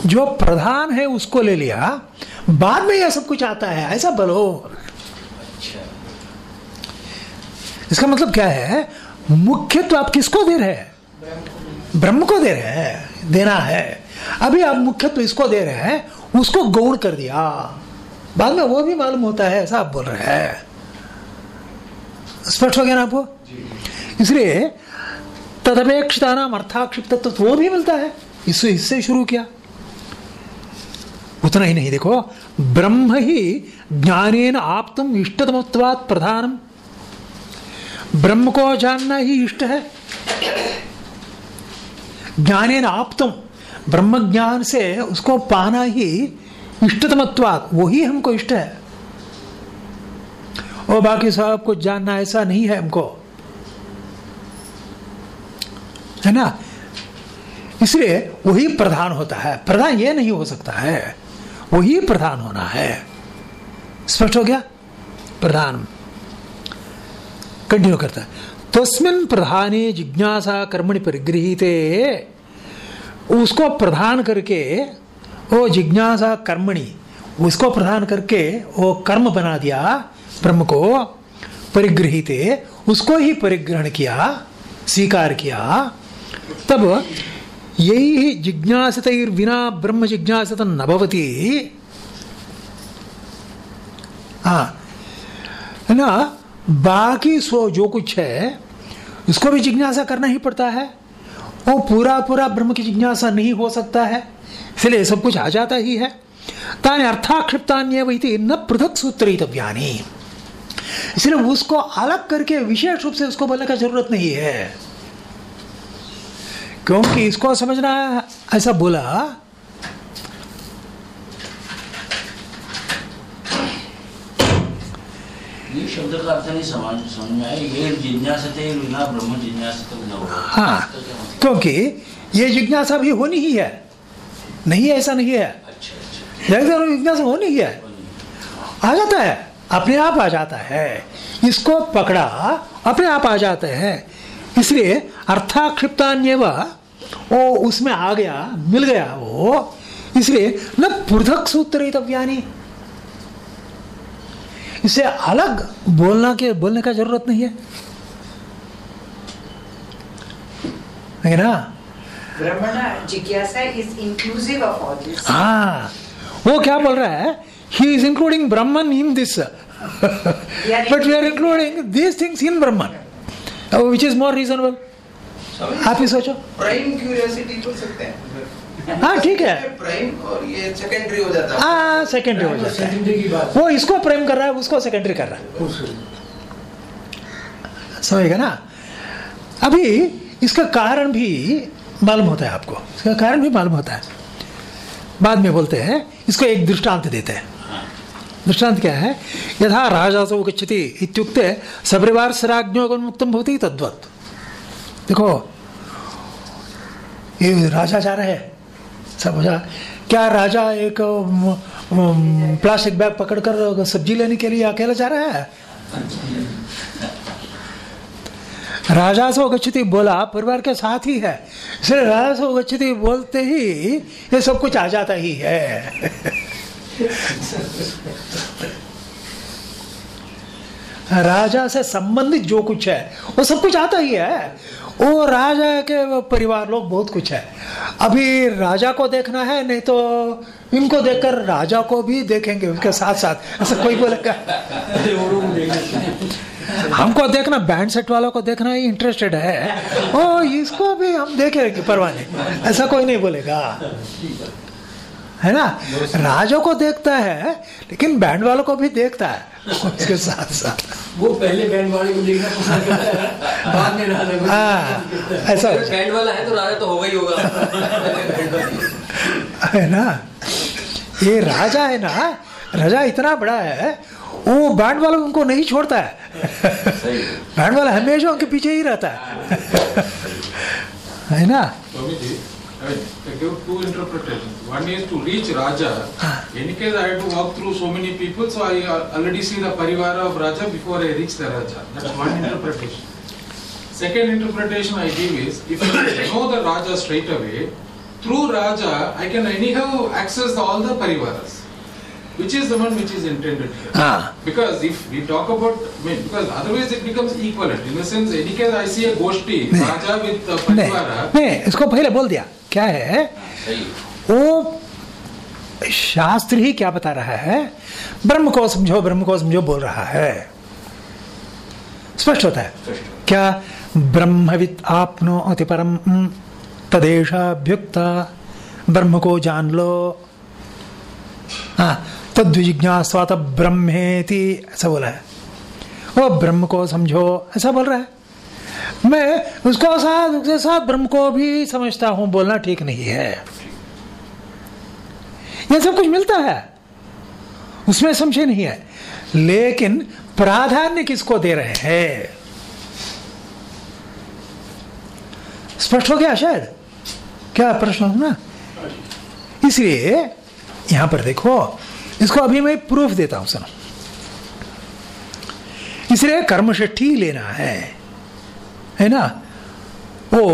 जो प्रधान है उसको ले लिया बाद में यह सब कुछ आता है ऐसा बोलो। इसका मतलब क्या है? मुख्यत्व आप किसको दे रहे हैं? ब्रह्म को दे रहे हैं देना है। अभी आप मुख्यत्व इसको दे रहे हैं उसको गौण कर दिया। बाद में वो भी मालूम होता है ऐसा आप बोल रहे हैं। स्पष्ट हो गया ना आपको? इसलिए तदपेक्षिता नाम अर्थाक्षिप्त तो वो भी मिलता है। इससे इससे शुरू किया। उतना ही नहीं, देखो, ब्रह्म ही ज्ञानेन आप्तम इष्टतमत्वात् प्रधानम। ब्रह्म को जानना ही इष्ट है। ज्ञानेन आप्तम ब्रह्म ज्ञान से उसको पाना ही इष्टतमत्वात् वही हमको इष्ट है। और बाकी सब कुछ जानना ऐसा नहीं है हमको। है ना? इसलिए वही प्रधान होता है। प्रधान ये नहीं हो सकता है वही प्रधान होना है। स्पष्ट हो गया? प्रधान। कंटिन्यू करता है। तस्मिन प्रधाने जिज्ञासा कर्मणि परिगृहीते। उसको प्रधान करके वो जिज्ञासा कर्मणि, उसको प्रधान करके वो कर्म बना दिया, ब्रह्म को परिगृहित, उसको ही परिग्रहण किया, स्वीकार किया, तब यही जिज्ञासित बिना ब्रह्म जिज्ञासित न भवती ना बाकी सो जो कुछ है उसको भी जिज्ञासा करना ही पड़ता है। वो पूरा पूरा ब्रह्म की जिज्ञासा नहीं हो सकता है, इसलिए सब कुछ आ जाता ही है। ताने अर्थाक्षिप्तान्य वही न पृथक सूत्रितव्यानी। इसलिए उसको अलग करके विशेष रूप से उसको बोलने का ज़रूरत नहीं है। क्योंकि इसको समझना ऐसा बोला। ये शब्द का अर्थ नहीं समझ समझ में आया। ये जिज्ञासते बिना ब्रह्म जिज्ञासते न हो हाँ क्योंकि ये जिज्ञासा भी होनी ही है। नहीं ऐसा नहीं है। अच्छा अच्छा। जिज्ञासा होनी ही है। आ जाता है। अपने आप आ जाता है। इसको पकड़ा अपने आप आ जाते हैं। इसलिए अर्थाक्षिप्तान्य वो उसमें आ गया मिल गया वो। इसलिए न पृथक सूत्रितव्यानी इसे अलग बोलना के बोलने का ज़रूरत नहीं है। है ना. हाँ वो क्या बोल रहा है? He is including Brahman in this but we are including this things in Brahman which is more reasonable आप ही सोचो। प्राइम क्यूरियोसिटी बोल सकते हैं। हाँ ठीक है। प्राइम और ये सेकेंडरी हो जाता है। हाँ सेकेंडरी हो जाता है। की बात। वो इसको प्रेम कर रहा है उसको सेकेंडरी कर रहा है। समझेगा ना? अभी इसका कारण भी मालूम होता है आपको। इसका कारण भी मालूम होता है। बाद में बोलते हैं इसको एक दृष्टांत देते हैं। दृष्टांत क्या है? यथा राजासो गच्छति इत्युक्ते सपरिवार सराज्ञो मुक्तम भवति तद्वत। देखो, ये राजा जा रहे है। सब हो जा। क्या राजा एक प्लास्टिक बैग पकड़कर सब्ज़ी लेने के लिए अकेला जा रहा है? राजा सो गच्छति बोला, परिवार के साथ ही है। इसलिए राजा सो गच्छति बोलते ही ये सब कुछ आ जाता ही है। राजा से संबंधित जो कुछ है, वो सब कुछ आता ही है। वो राजा के परिवार लोग बहुत कुछ है। अभी राजा को देखना है, नहीं तो इनको देखकर राजा को भी देखेंगे उनके साथ साथ ऐसा कोई बोलेगा? हमको देखना, बैंड सेट वालों को देखना ही इंटरेस्टेड है। ओ, इसको भी हम देखेंगे, परवाह नहीं। ऐसा कोई नहीं बोलेगा। है ना? राजों को देखता है लेकिन बैंड वालों को भी देखता है उसके साथ साथ। वो पहले बैंड वाले को देखना पसंद करता है बाद में राजा को हाँ ऐसा। बैंड वाला है तो राजा तो होगा ही होगा। है ना? ये राजा है ना राजा इतना बड़ा है वो बैंड वाला उनको नहीं छोड़ता है। बैंड वाला हमेशा उनके पीछे ही रहता है। है ना? Swamiji, I mean, give two interpretations. One is to reach Raja. Ah. In case I have to walk through so many people, so I already see the parivara of Raja before I reach the Raja. That's one interpretation. Second interpretation I give is, if I know the Raja straight away, through Raja I can anyhow access all the parivaras. Which is the one which is intended here. हाँ Because if we talk about, I mean, because otherwise it becomes equivalent. In the sense, any case I see a Goshti। Raja with नहीं Parivara, नहीं इसको पहले बोल दिया क्या है वो शास्त्र ही क्या बता रहा है ब्रह्म को समझो ब्रह्म को समझो बोल रहा है स्पष्ट होता है क्या ब्रह्मविद आपनो अति परम तदेशाभ्युक्ता ब्रह्म को जान लो हाँ तद्विजिज्ञास्वात ब्रह्मेति, ऐसा बोला है। वो ब्रह्म को समझो, ऐसा बोल रहा है। मैं उसको साथ, उसके साथ ब्रह्म को भी समझता हूँ, बोलना ठीक नहीं है। यह सब कुछ मिलता है। उसमें समझे नहीं है। लेकिन प्राधान्य किसको दे रहे हैं? स्पष्ट हो गया शायद? क्या प्रश्न ना? इसलिए यहाँ पर देखो इसको अभी मैं प्रूफ देता हूँ सुनो। इसलिए कर्मष्ठी लेना है है ना? वो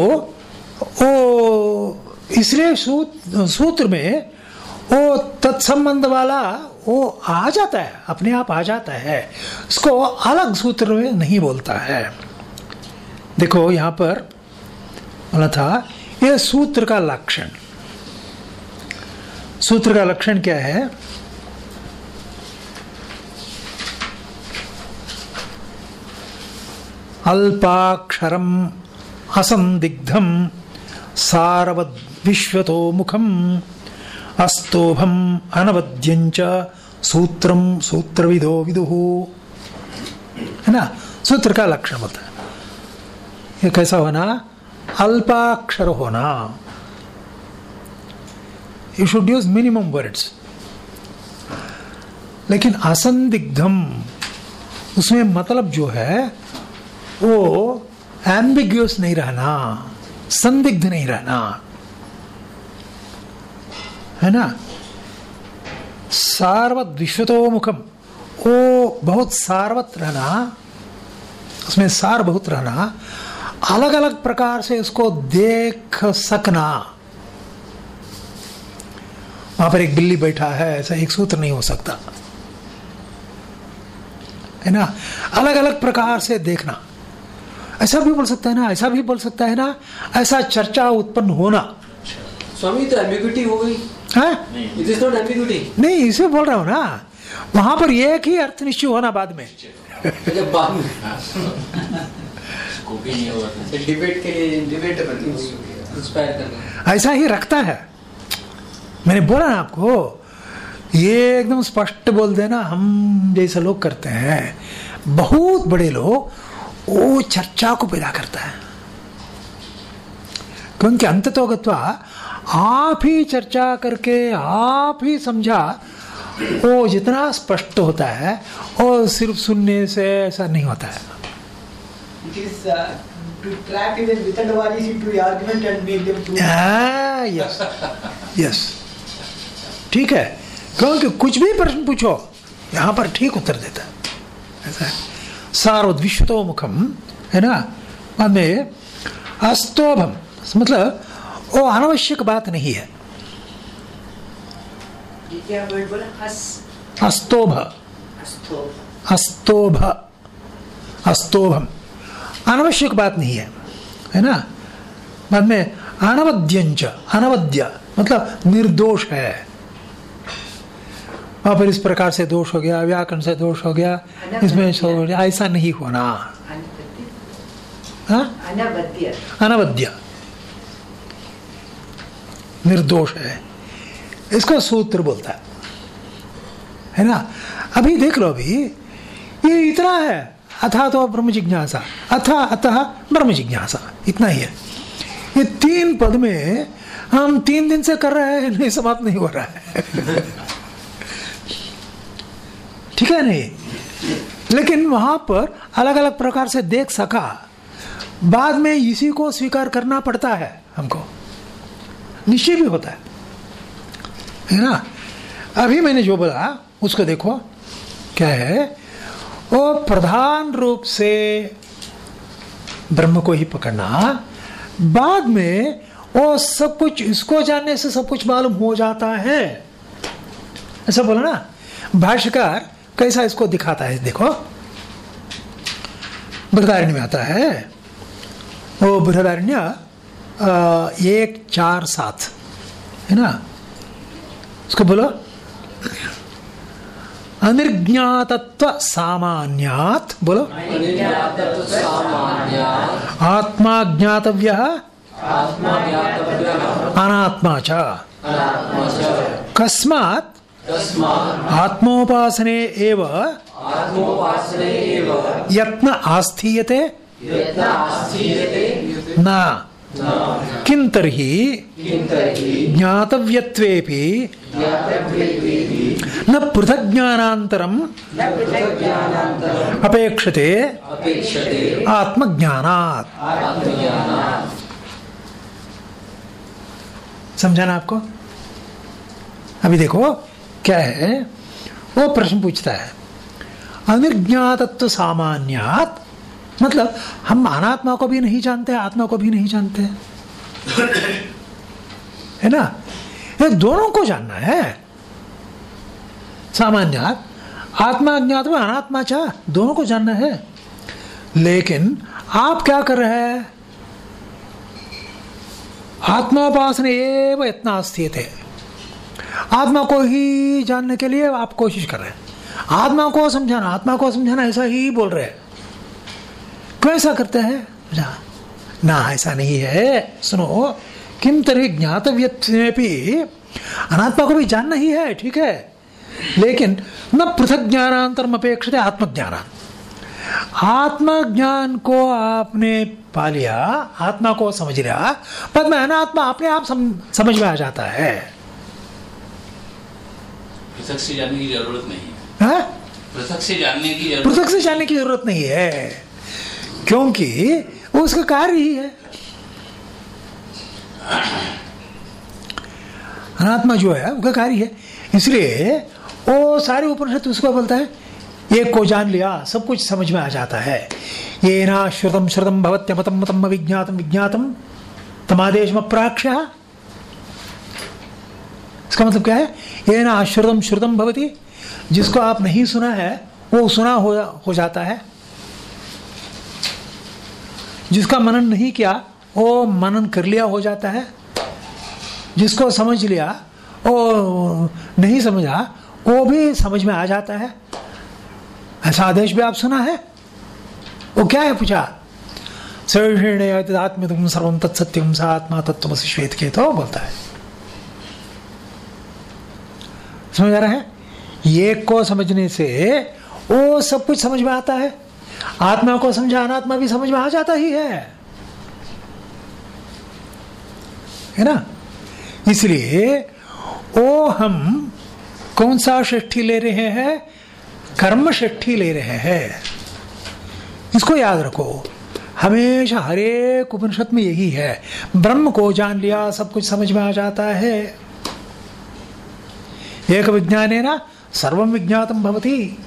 वो इसलिए सूत्र, में वो तत्संबंध वाला वो आ जाता है अपने आप आ जाता है। उसको अलग सूत्र में नहीं बोलता है। देखो यहाँ पर बोला था यह सूत्र का लक्षण। सूत्र का लक्षण क्या है? अल्पाक्षरम असंदिग्धम सारवद विश्वतो मुखम अस्तोभम अनवद्यंच सूत्रम सूत्रविदो विदुहु है ना? सूत्र का लक्षण होता है ये कैसा होना? अल्पाक्षर होना। You should use minimum words लेकिन असंदिग्धम, उसमें मतलब जो है वो एम्बिग्यूस नहीं रहना संदिग्ध नहीं रहना है ना सार्वत मुखम वो बहुत सार्वत रहना उसमें सार बहुत रहना अलग अलग प्रकार से उसको देख सकना वहाँ पर एक बिल्ली बैठा है ऐसा एक सूत्र नहीं हो सकता है ना अलग अलग प्रकार से देखना ऐसा भी बोल सकता है ना ऐसा भी बोल सकता है ना ऐसा चर्चा उत्पन्न होना। स्वामी तो एम्बिग्यूटी हो गई। है? इट नॉट एम्बिग्यूटी नहीं इसे बोल रहा हूँ ना। वहाँ पर एक ही अर्थ निश्चय होना बाद में। जब बाद में। कॉपी नहीं होगा। तो डिबेट के लिए डिबेटेबल इंस्पायर करना ऐसा ही रखता है। मैंने बोला ना आपको ये एकदम स्पष्ट बोल देना हम जैसे लोग करते हैं बहुत बड़े लोग वो चर्चा को पैदा करता है। क्योंकि अंततोगत्वा आप ही चर्चा करके आप ही समझा वो जितना स्पष्ट होता है वो सिर्फ़ सुनने से ऐसा नहीं होता है। Is uh, यस ठीक है। क्योंकि कुछ भी प्रश्न पूछो यहाँ पर ठीक उत्तर देता है। ऐसा है। सार्वद्विश्वतो मुखम है ना? बाद में अस्तोभम मतलब वो अनावश्यक बात नहीं है। अस्तोभ। अस्तोभ। अस्तोभम अनावश्यक बात नहीं है है ना? बाद में अनवद्यंच अनवद्य मतलब निर्दोष है। वहाँ पर इस प्रकार से दोष हो गया व्याकरण से दोष हो गया इसमें हो। गया, ऐसा नहीं होना। अनवद्य हाँ? निर्दोष है। इसको सूत्र बोलता है। है ना? अभी देख लो अभी। ये इतना है। अथा तो ब्रह्म जिज्ञासा। अथा अतः ब्रह्म जिज्ञासा। इतना ही है। ये तीन पद में हम तीन दिन से कर रहे हैं नहीं समाप्त नहीं हो रहा है। ठीक है नहीं? लेकिन वहाँ पर अलग अलग प्रकार से देख सका। बाद में इसी को स्वीकार करना पड़ता है हमको। निश्चय भी होता है। है ना? अभी मैंने जो बोला, उसको देखो। क्या है? वो प्रधान रूप से ब्रह्म को ही पकड़ना। बाद में वो सब कुछ, इसको जानने से सब कुछ मालूम हो जाता है। ऐसा बोला ना? भाष्यकार कैसा इसको दिखाता है? देखो। बृहदारण्य में आता है। वो बृहदारण्य एक, चार, सात। है ना? उसको बोलो। अनिर्ज्ञातत्व सामान्यात, बोलो। आत्मा ज्ञातव्य। अनात्मा च। आत्मोपासने एव आत्मोपासने एव यत्न आस्थीयते यत्न आस्थीयते न। किं तर्हि ज्ञातव्यत्वेपि न पृथग्ज्ञानान्तरं पृथग्ज्ञानान्तरम् अपेक्षते आत्मज्ञानात्। समझाना आपको? अभी देखो। क्या है? वो प्रश्न पूछता है। अनिर्ज्ञातत्व सामान्यात मतलब हम अनात्मा को भी नहीं जानते, आत्मा को भी नहीं जानते। है ना? ये दोनों को जानना है। सामान्यात, आत्मा अज्ञात व अनात्मा चाह दोनों को जानना है। लेकिन आप क्या कर रहे हैं? आत्मापासन एव इतना स्थित है आत्मा को ही जानने के लिए आप कोशिश कर रहे हैं। आत्मा को समझाना आत्मा को समझाना ऐसा ही बोल रहे हैं। क्यों ऐसा करते हैं? ना, ना ऐसा नहीं है। सुनो किम तरह ज्ञातव्य अनात्मा को भी जानना ही है ठीक है? लेकिन न पृथक ज्ञानांतरम अपेक्षित आत्मज्ञान आत्मज्ञान को आपने पा लिया आत्मा को समझ लिया पर अनात्मा अपने आप सम, समझ में आ जाता है। पृथक से जानने की ज़रूरत नहीं है। हाँ? पृथक से जानने की ज़रूरत पृथक से जानने की ज़रूरत नहीं है। क्योंकि वो उसका कार्य ही है। अनात्मा जो है उसका कार्य है। इसलिए वो सारे उपनिषद उसको बोलता है? एक को जान लिया सब कुछ समझ में आ जाता है। ये ना श्रुतम श्रुतम भवत्यमतम मतम विज्ञातम विज्ञातम तमादेश प्राक्ष इसका मतलब क्या है? ये ना श्रुतम श्रुतम भवती। जिसको आप नहीं सुना है वो सुना हो, हो जाता है। जिसका मनन नहीं किया वो मनन कर लिया हो जाता है। जिसको समझ लिया वो नहीं समझा वो भी समझ में आ जाता है। ऐसा आदेश भी आप सुना है? वो क्या है पूछा? आत्म तुम सर्वम तत्सत्यम सा आत्मा तत्व श्वेत के तो बोलता है। समझ आ रहा है? एक को समझने से, वो सब कुछ समझ में आता है। आत्मा को समझा, अनात्मा भी समझ में आ जाता ही है। है ना? इसलिए ओ हम कौन सा षष्ठी ले रहे हैं? कर्म षष्ठी ले रहे हैं। इसको याद रखो। हमेशा हरेक उपनिषद में यही है। ब्रह्म को जान लिया, सब कुछ समझ में आ जाता है। एक विज्ञान ना सर्वम भवती।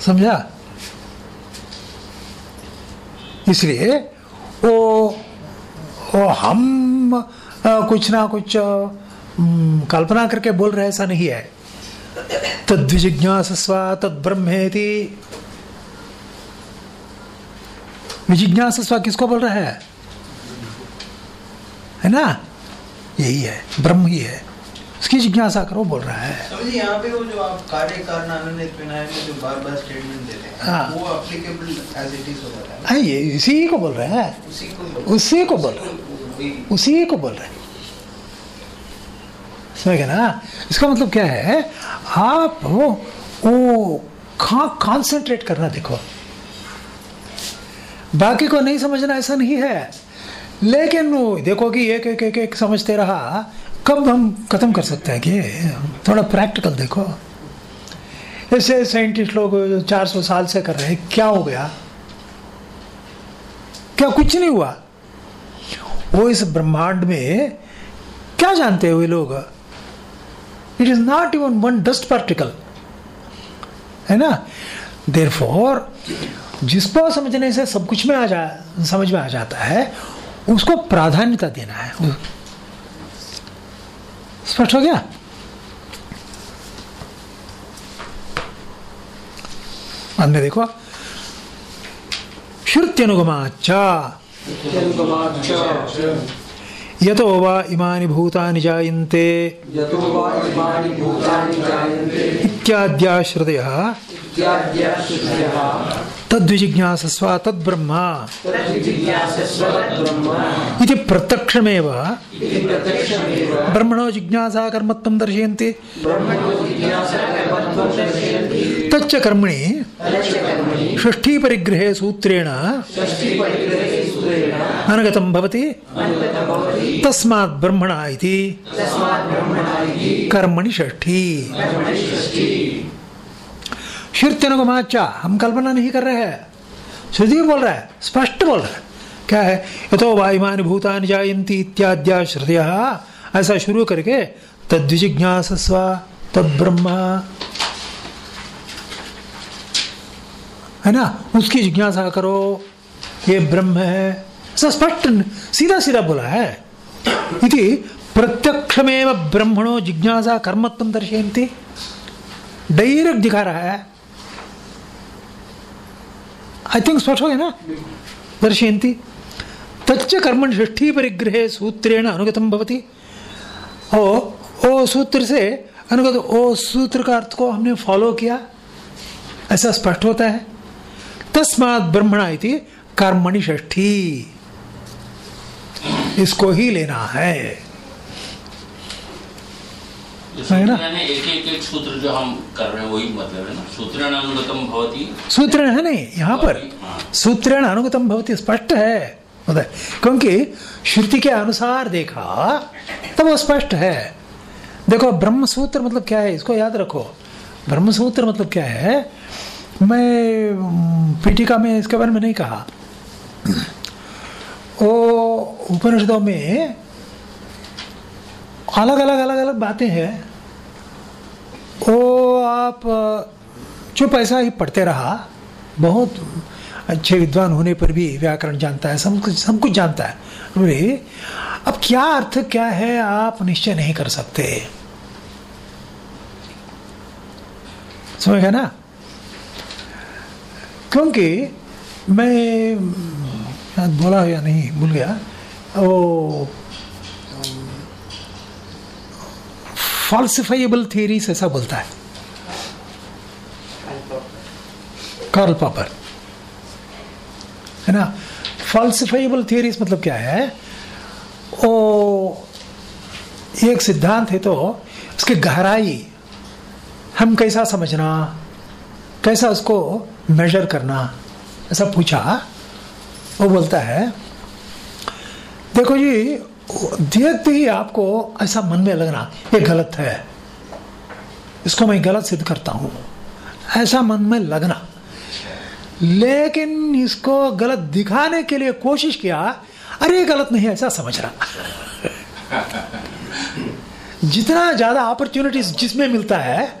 समझा? इसलिए वो, वो हम कुछ ना कुछ कल्पना करके बोल रहे ऐसा नहीं है। तद्विजिज्ञासस्व तद ब्रह्मेति विजिज्ञासस्व किसको बोल रहा है? है ना? यही है ब्रह्म ही है। उसकी जिज्ञासा करो बोल रहा है। यहाँ पे वो जो आप कार्य कारण अनन्य में जो बार बार स्टेटमेंट देते हैं हाँ। वो एप्लीकेबल एज इट इज़ हो जाता है हाँ ये इसी को बोल रहे हैं। उसी को उसी को बोल रहे हैं। उसी को बोल रहे हैं। समझ गए ना? इसका मतलब क्या है? आप वो वो कॉन्सेंट्रेट करना देखो। बाकी को नहीं समझना ऐसा नहीं है। लेकिन देखो कि एक एक एक एक समझते रहा, कब हम खत्म कर सकते हैं कि थोड़ा प्रैक्टिकल देखो। ऐसे साइंटिस्ट लोग 400 साल से कर रहे हैं, क्या हो गया? क्या कुछ नहीं हुआ? वो इस ब्रह्मांड में क्या जानते हैं वे लोग? It is not even one dust particle है ना? देर जिसको समझने से सब कुछ में आ जा, समझ में आ जाता है उसको प्राधान्यता देना है। स्पष्ट हो गया? बाद में देखो। श्रुत्यनुगमाचा यतो वा इमानि भूतानि जायन्ते। यतो तद्विजिज्ञासस्व, तद्ब्रह्म। इति प्रत्यक्षमेव। ब्रह्मणो जिज्ञासा कर्मत्वं दर्शयन्ति। तच्च कर्मणि षष्ठीपरिग्रहे सूत्रेण अनगतं भवति। तस्मात् ब्रह्मणा इति कर्मणि षष्ठी। कर्मणि षष्टि श्रुत्यनुगमाचा हम कल्पना नहीं कर रहे हैं। श्रुति बोल रहा है, स्पष्ट बोल रहा है। क्या है? यथो वायुमान भूतानि जायन्ति इत्याद्या श्रुतिया। ऐसा शुरू करके तद्विजिज्ञासस्व, तद्ब्रह्म। है ना? उसकी जिज्ञासा करो, ये ब्रह्म है। ऐसा स्पष्ट, सीधा सीधा बोला है। इति प्रत्यक्षमेव ब्रह्मणो जिज्ञासा कर्मत्व दर्शयन्ति। डायरेक्ट दिखा रहा है। आई थिंक स्पष्ट हो गया ना दर्शयन्ति तच्च कर्मण षष्ठी परिग्रहे सूत्रेण अनुगतम भवति ओ ओ सूत्र से अनुगत ओ सूत्र का अर्थ को हमने फॉलो किया ऐसा स्पष्ट होता है तस्मात ब्रह्मणा इति कर्मणि षष्ठी इसको ही लेना है है ना? सूत्र एक एक एक सूत्र जो हम कर रहे हैं वही मतलब है ना? सूत्रेण अनुगतम भवति। सूत्र है नहीं यहाँ पर। हाँ। सूत्रेण अनुगतम भवती स्पष्ट है। क्योंकि श्रुति के अनुसार देखा तब वो स्पष्ट है। देखो ब्रह्म सूत्र मतलब क्या है? इसको याद रखो। ब्रह्म सूत्र मतलब क्या है? मैं पीटिका में इसके बारे में नहीं कहा। वो उपनिषदों में अलग अलग अलग अलग बातें हैं। वो आप चुप ऐसा ही पढ़ते रहा, बहुत अच्छे विद्वान होने पर भी व्याकरण जानता है, सब कुछ सब कुछ जानता है। अब क्या अर्थ, क्या है, आप निश्चय नहीं कर सकते। समझ गया ना? क्योंकि मैं बोला या नहीं, भूल गया। वो फॉल्सिफाइबल थियरीज ऐसा बोलता है। कार्ल पॉपर है ना? फॉल्सिफाइबल थियरीज मतलब क्या है? वो एक सिद्धांत है तो उसकी गहराई, हम कैसा समझना, कैसा उसको मेजर करना, ऐसा पूछा। वो बोलता है, देखो जी देखते ही आपको ऐसा मन में लगना ये गलत है। इसको मैं गलत सिद्ध करता हूँ। ऐसा मन में लगना। लेकिन इसको गलत दिखाने के लिए कोशिश किया, अरे, गलत नहीं ऐसा समझ रहा। जितना ज़्यादा अपॉर्चुनिटीज़ जिसमें मिलता है,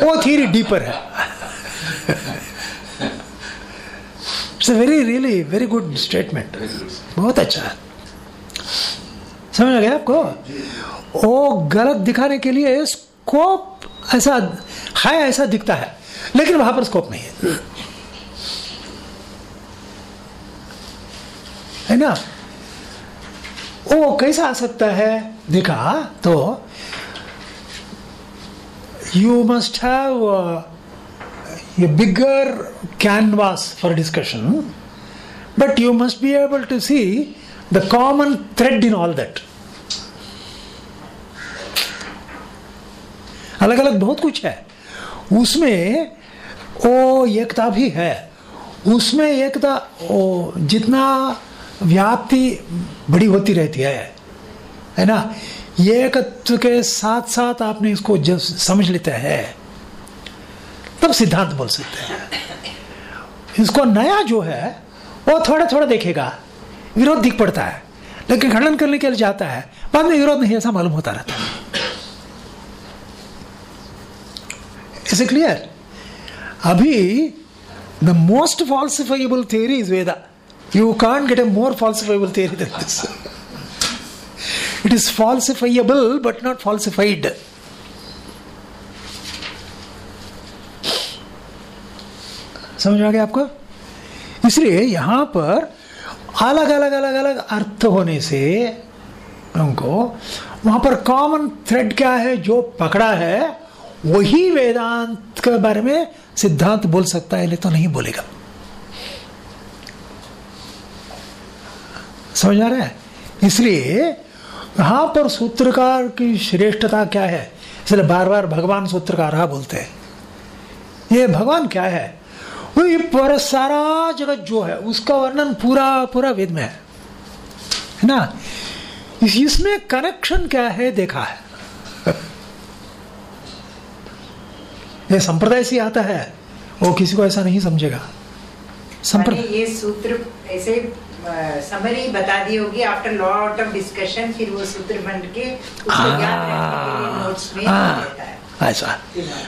वो थ्योरी डीपर है। It's very really very good statement बहुत अच्छा है। समझ आ गया आपको? ओ गलत दिखाने के लिए स्कोप ऐसा है ऐसा दिखता है, लेकिन वहाँ पर स्कोप नहीं है। है ना? ओ कैसा आ सकता है? देखा तो यू मस्ट हैव ये bigger canvas for discussion but you must be able to see the common thread in all that अलग अलग बहुत कुछ है। उसमें वो एकता भी है। उसमें एकता जितना व्याप्ति बड़ी होती रहती है है ना? एकत्व के साथ साथ आपने इसको जब समझ लेते हैं, तब सिद्धांत बोल सकते हैं। इसको नया जो है, वो थोड़ा थोड़ा देखेगा। विरोध दिख पड़ता है, लेकिन खंडन करने के लिए जाता है। बाद में विरोध नहीं, ऐसा मालूम होता रहता है। इज़ क्लियर अभी the most falsifiable theory is Veda you can't get a more falsifiable theory it is falsifiable but not falsified समझ आ गया आपको? इसलिए यहाँ पर अलग अलग अलग अलग अर्थ होने से हमको वहाँ पर कॉमन थ्रेड क्या है, जो पकड़ा है वही वेदांत के बारे में सिद्धांत बोल सकता है तो नहीं बोलेगा। समझ आ रहा है? इसलिए यहाँ पर सूत्रकार की श्रेष्ठता क्या है? इसलिए बार बार भगवान सूत्रकार बोलते हैं। ये भगवान क्या है? वो ये पर सारा जगत जो है, उसका वर्णन पूरा पूरा वेद में है। ना? इसमें कनेक्शन क्या है, देखा है। ये संप्रदाय से आता है वो किसी को ऐसा नहीं समझेगा। संप्रदाय ये सूत्र ऐसे समरी बता दी होगी आफ्टर लॉट ऑफ़ डिस्कशन फिर वो सूत्र बन के उसको याद रखने के लिए नोट्स में हाँ, है। ऐसा।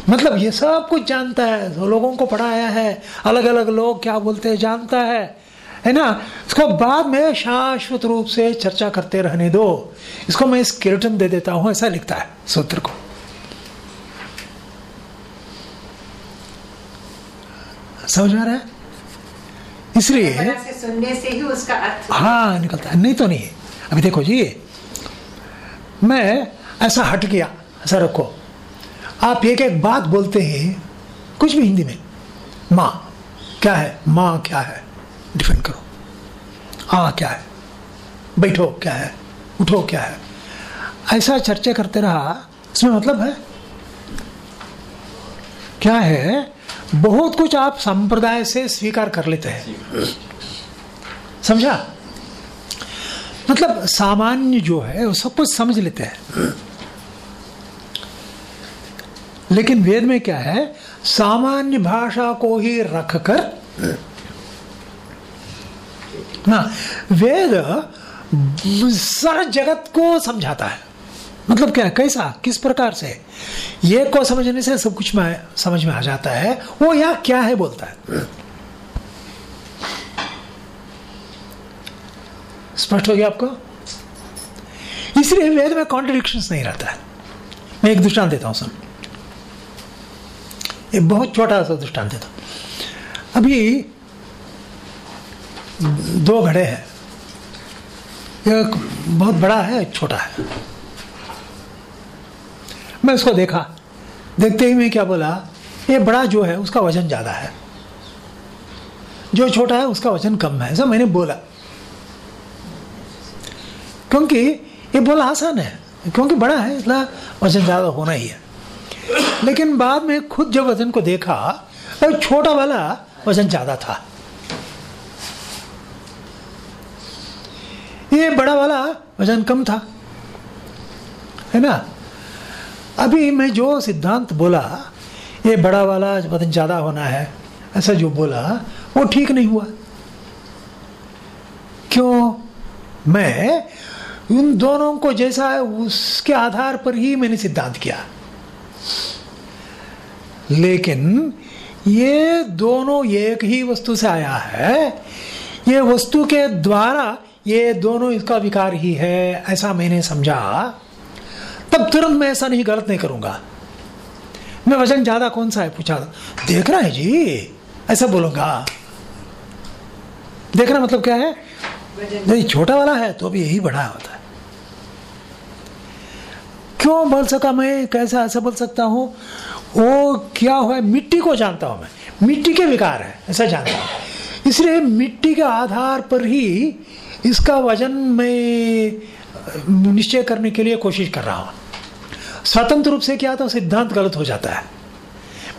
मतलब ये सब कुछ जानता है लोगों को पढ़ाया है अलग अलग लोग क्या बोलते हैं जानता है है ना? इसको बाद में शाश्वत रूप से चर्चा करते रहने दो। इसको मैं स्केलेटन दे देता हूँ ऐसा लिखता है सूत्र को। समझ में आ रहा है? इसलिए सुनने से ही उसका अर्थ हाँ। निकलता है। नहीं तो नहीं अभी देखो जी मैं ऐसा हट गया। ऐसा रखो। आप एक एक बात बोलते हैं कुछ भी हिंदी में। माँ क्या है? माँ क्या है? डिफेंड करो। आ क्या है? बैठो क्या है? उठो क्या है? ऐसा चर्चा करते रहा इसमें मतलब है? क्या है? बहुत कुछ आप संप्रदाय से स्वीकार कर लेते हैं। समझा? मतलब सामान्य जो है, वो सब कुछ समझ लेते हैं। लेकिन वेद में क्या है? सामान्य भाषा को ही रखकर ना, वेद सारा जगत को समझाता है। मतलब क्या कैसा? किस प्रकार से? ये को समझने से सब कुछ में, समझ में आ जाता है। वो यहाँ क्या है बोलता है? स्पष्ट हो गया आपको? इसलिए वेद में कॉन्ट्रडिक्शन नहीं रहता है। मैं एक दृष्टांत देता हूँ, सुन। एक बहुत छोटा सा दृष्टांत देता हूँ। अभी दो घड़े हैं। एक बहुत बड़ा है छोटा है। मैं उसको देखा। देखते ही मैं क्या बोला, ये बड़ा जो है, उसका वज़न ज़्यादा है। जो छोटा है, उसका वज़न कम है। ऐसा मैंने बोला। क्योंकि ये बोला आसान है, क्योंकि बड़ा है, इसलिए वज़न ज़्यादा होना ही है। लेकिन बाद में खुद जब वज़न को देखा तो छोटा वाला वज़न ज़्यादा था। ये बड़ा वाला वज़न कम था। है ना? अभी मैं जो सिद्धांत बोला, ये बड़ा वाला वज़न ज़्यादा होना है, ऐसा जो बोला, वो ठीक नहीं हुआ। क्यों? मैं उन दोनों को जैसा है उसके आधार पर ही मैंने सिद्धांत किया। लेकिन ये दोनों एक ही वस्तु से आया है। ये वस्तु के द्वारा ये दोनों इसका विकार ही है, ऐसा मैंने समझा। तब तुरंत मैं ऐसा नहीं, गलत नहीं करूँगा। मैं वज़न ज़्यादा कौन सा है, पूछा देख रहा है जी, ऐसा बोलूँगा। देखना मतलब क्या है? नहीं, छोटा वाला है तो भी यही बड़ा होता है। क्यों बोल सका मैं, कैसा ऐसा बोल सकता हूँ? वो क्या हुआ मिट्टी को जानता हूँ मैं। मिट्टी के विकार है, ऐसा जानता हूँ। इसलिए मिट्टी के आधार पर ही इसका वज़न मैं निश्चय करने के लिए कोशिश कर रहा हूँ। स्वतंत्र रूप से किया तो सिद्धांत गलत हो जाता है।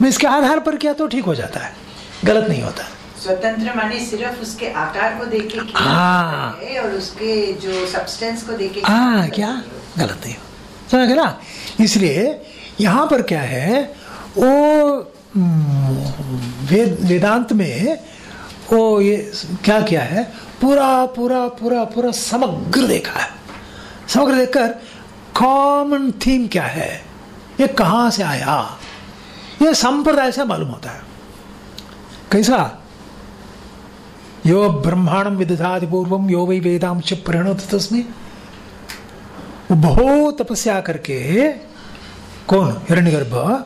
मैं इसके आधार पर किया तो ठीक हो जाता है। गलत नहीं होता। स्वतंत्र माने सिर्फ़ उसके आकार को देख के हाँ। और उसके जो सब्सटेंस को देख के हाँ क्या? गलत नहीं हो समझ गए ना? इसलिए यहाँ पर क्या है वो हम्म, वेद वेदांत में वो ये क्या किया है? पूरा पूरा पूरा पूरा समग्र देखा है। समग्र देखकर कॉमन थीम क्या है? ये कहाँ से आया? ये संप्रदाय से मालूम होता है। कैसा? यो ब्रह्मांडम विदधाति पूर्वम यो वै वेदाम च परिणत तस्में। बहुत तपस्या करके कौन? हिरण्यगर्भ।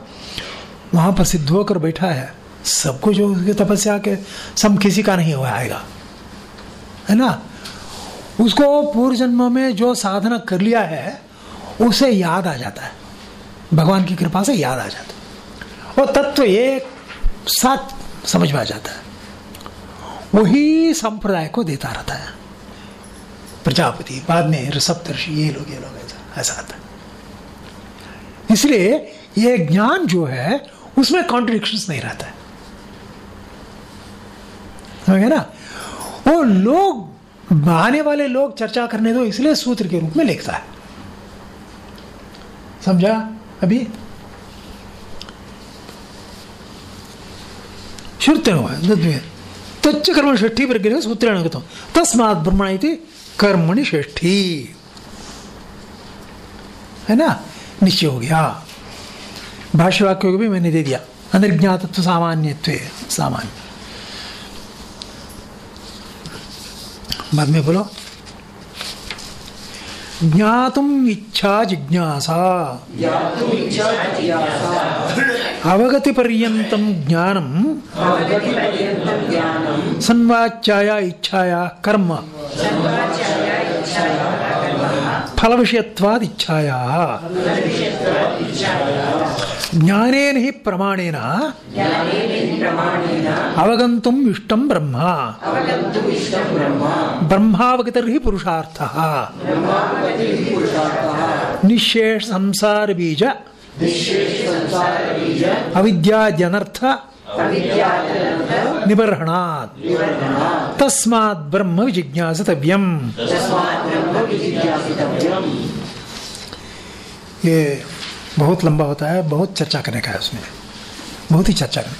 वहाँ पर सिद्ध होकर बैठा है। सब कुछ उसके तपस्या के सम किसी का नहीं हुआ आएगा। है ना? उसको पूर्व जन्म में जो साधना कर लिया है उसे याद आ जाता है। भगवान की कृपा से याद आ जाता है। वो तत्व एक साथ समझ में आ जाता है। वही संप्रदाय को देता रहता है। प्रजापति, बाद में सप्तर्षि ये लोग ये लोग, ऐसा ऐसा आता है। इसलिए ये ज्ञान जो है, उसमें कॉन्ट्रडिक्शन नहीं रहता है। समझ ना? वो लोग, आने वाले लोग चर्चा करने दो इसलिए सूत्र के रूप में लिखता है। समझा? अभी? श्रुते हुआ तत्व तच्च कर्म षष्ठी प्रक्रिया सूत्रेण तस्मात् ब्रह्मण कर्मणि षष्ठी। है ना? निश्चय हो गया। भाष्य वाक्य को भी मैंने दे दिया। अनिर्ज्ञातत्व सामान्यत्व, सामान्य। बाद में बोलो। ज्ञातुम इच्छा जिज्ञासा अवगति पर्यतम ज्ञानम संवाच्याया इच्छाया कर्म। फल विषयत्वाद इच्छाया ज्ञानेन ही प्रमाणेन। अवगन्तुम् इष्टं ब्रह्म। ब्रह्मावगतिर्हि पुरुषार्थः। निःशेष संसार बीज अविद्याद्यनर्थ निबर्हणात्। तस्मात् ब्रह्म विजिज्ञासितव्यम्। ये बहुत लंबा होता है बहुत चर्चा करने का है उसमें। बहुत ही चर्चा करने।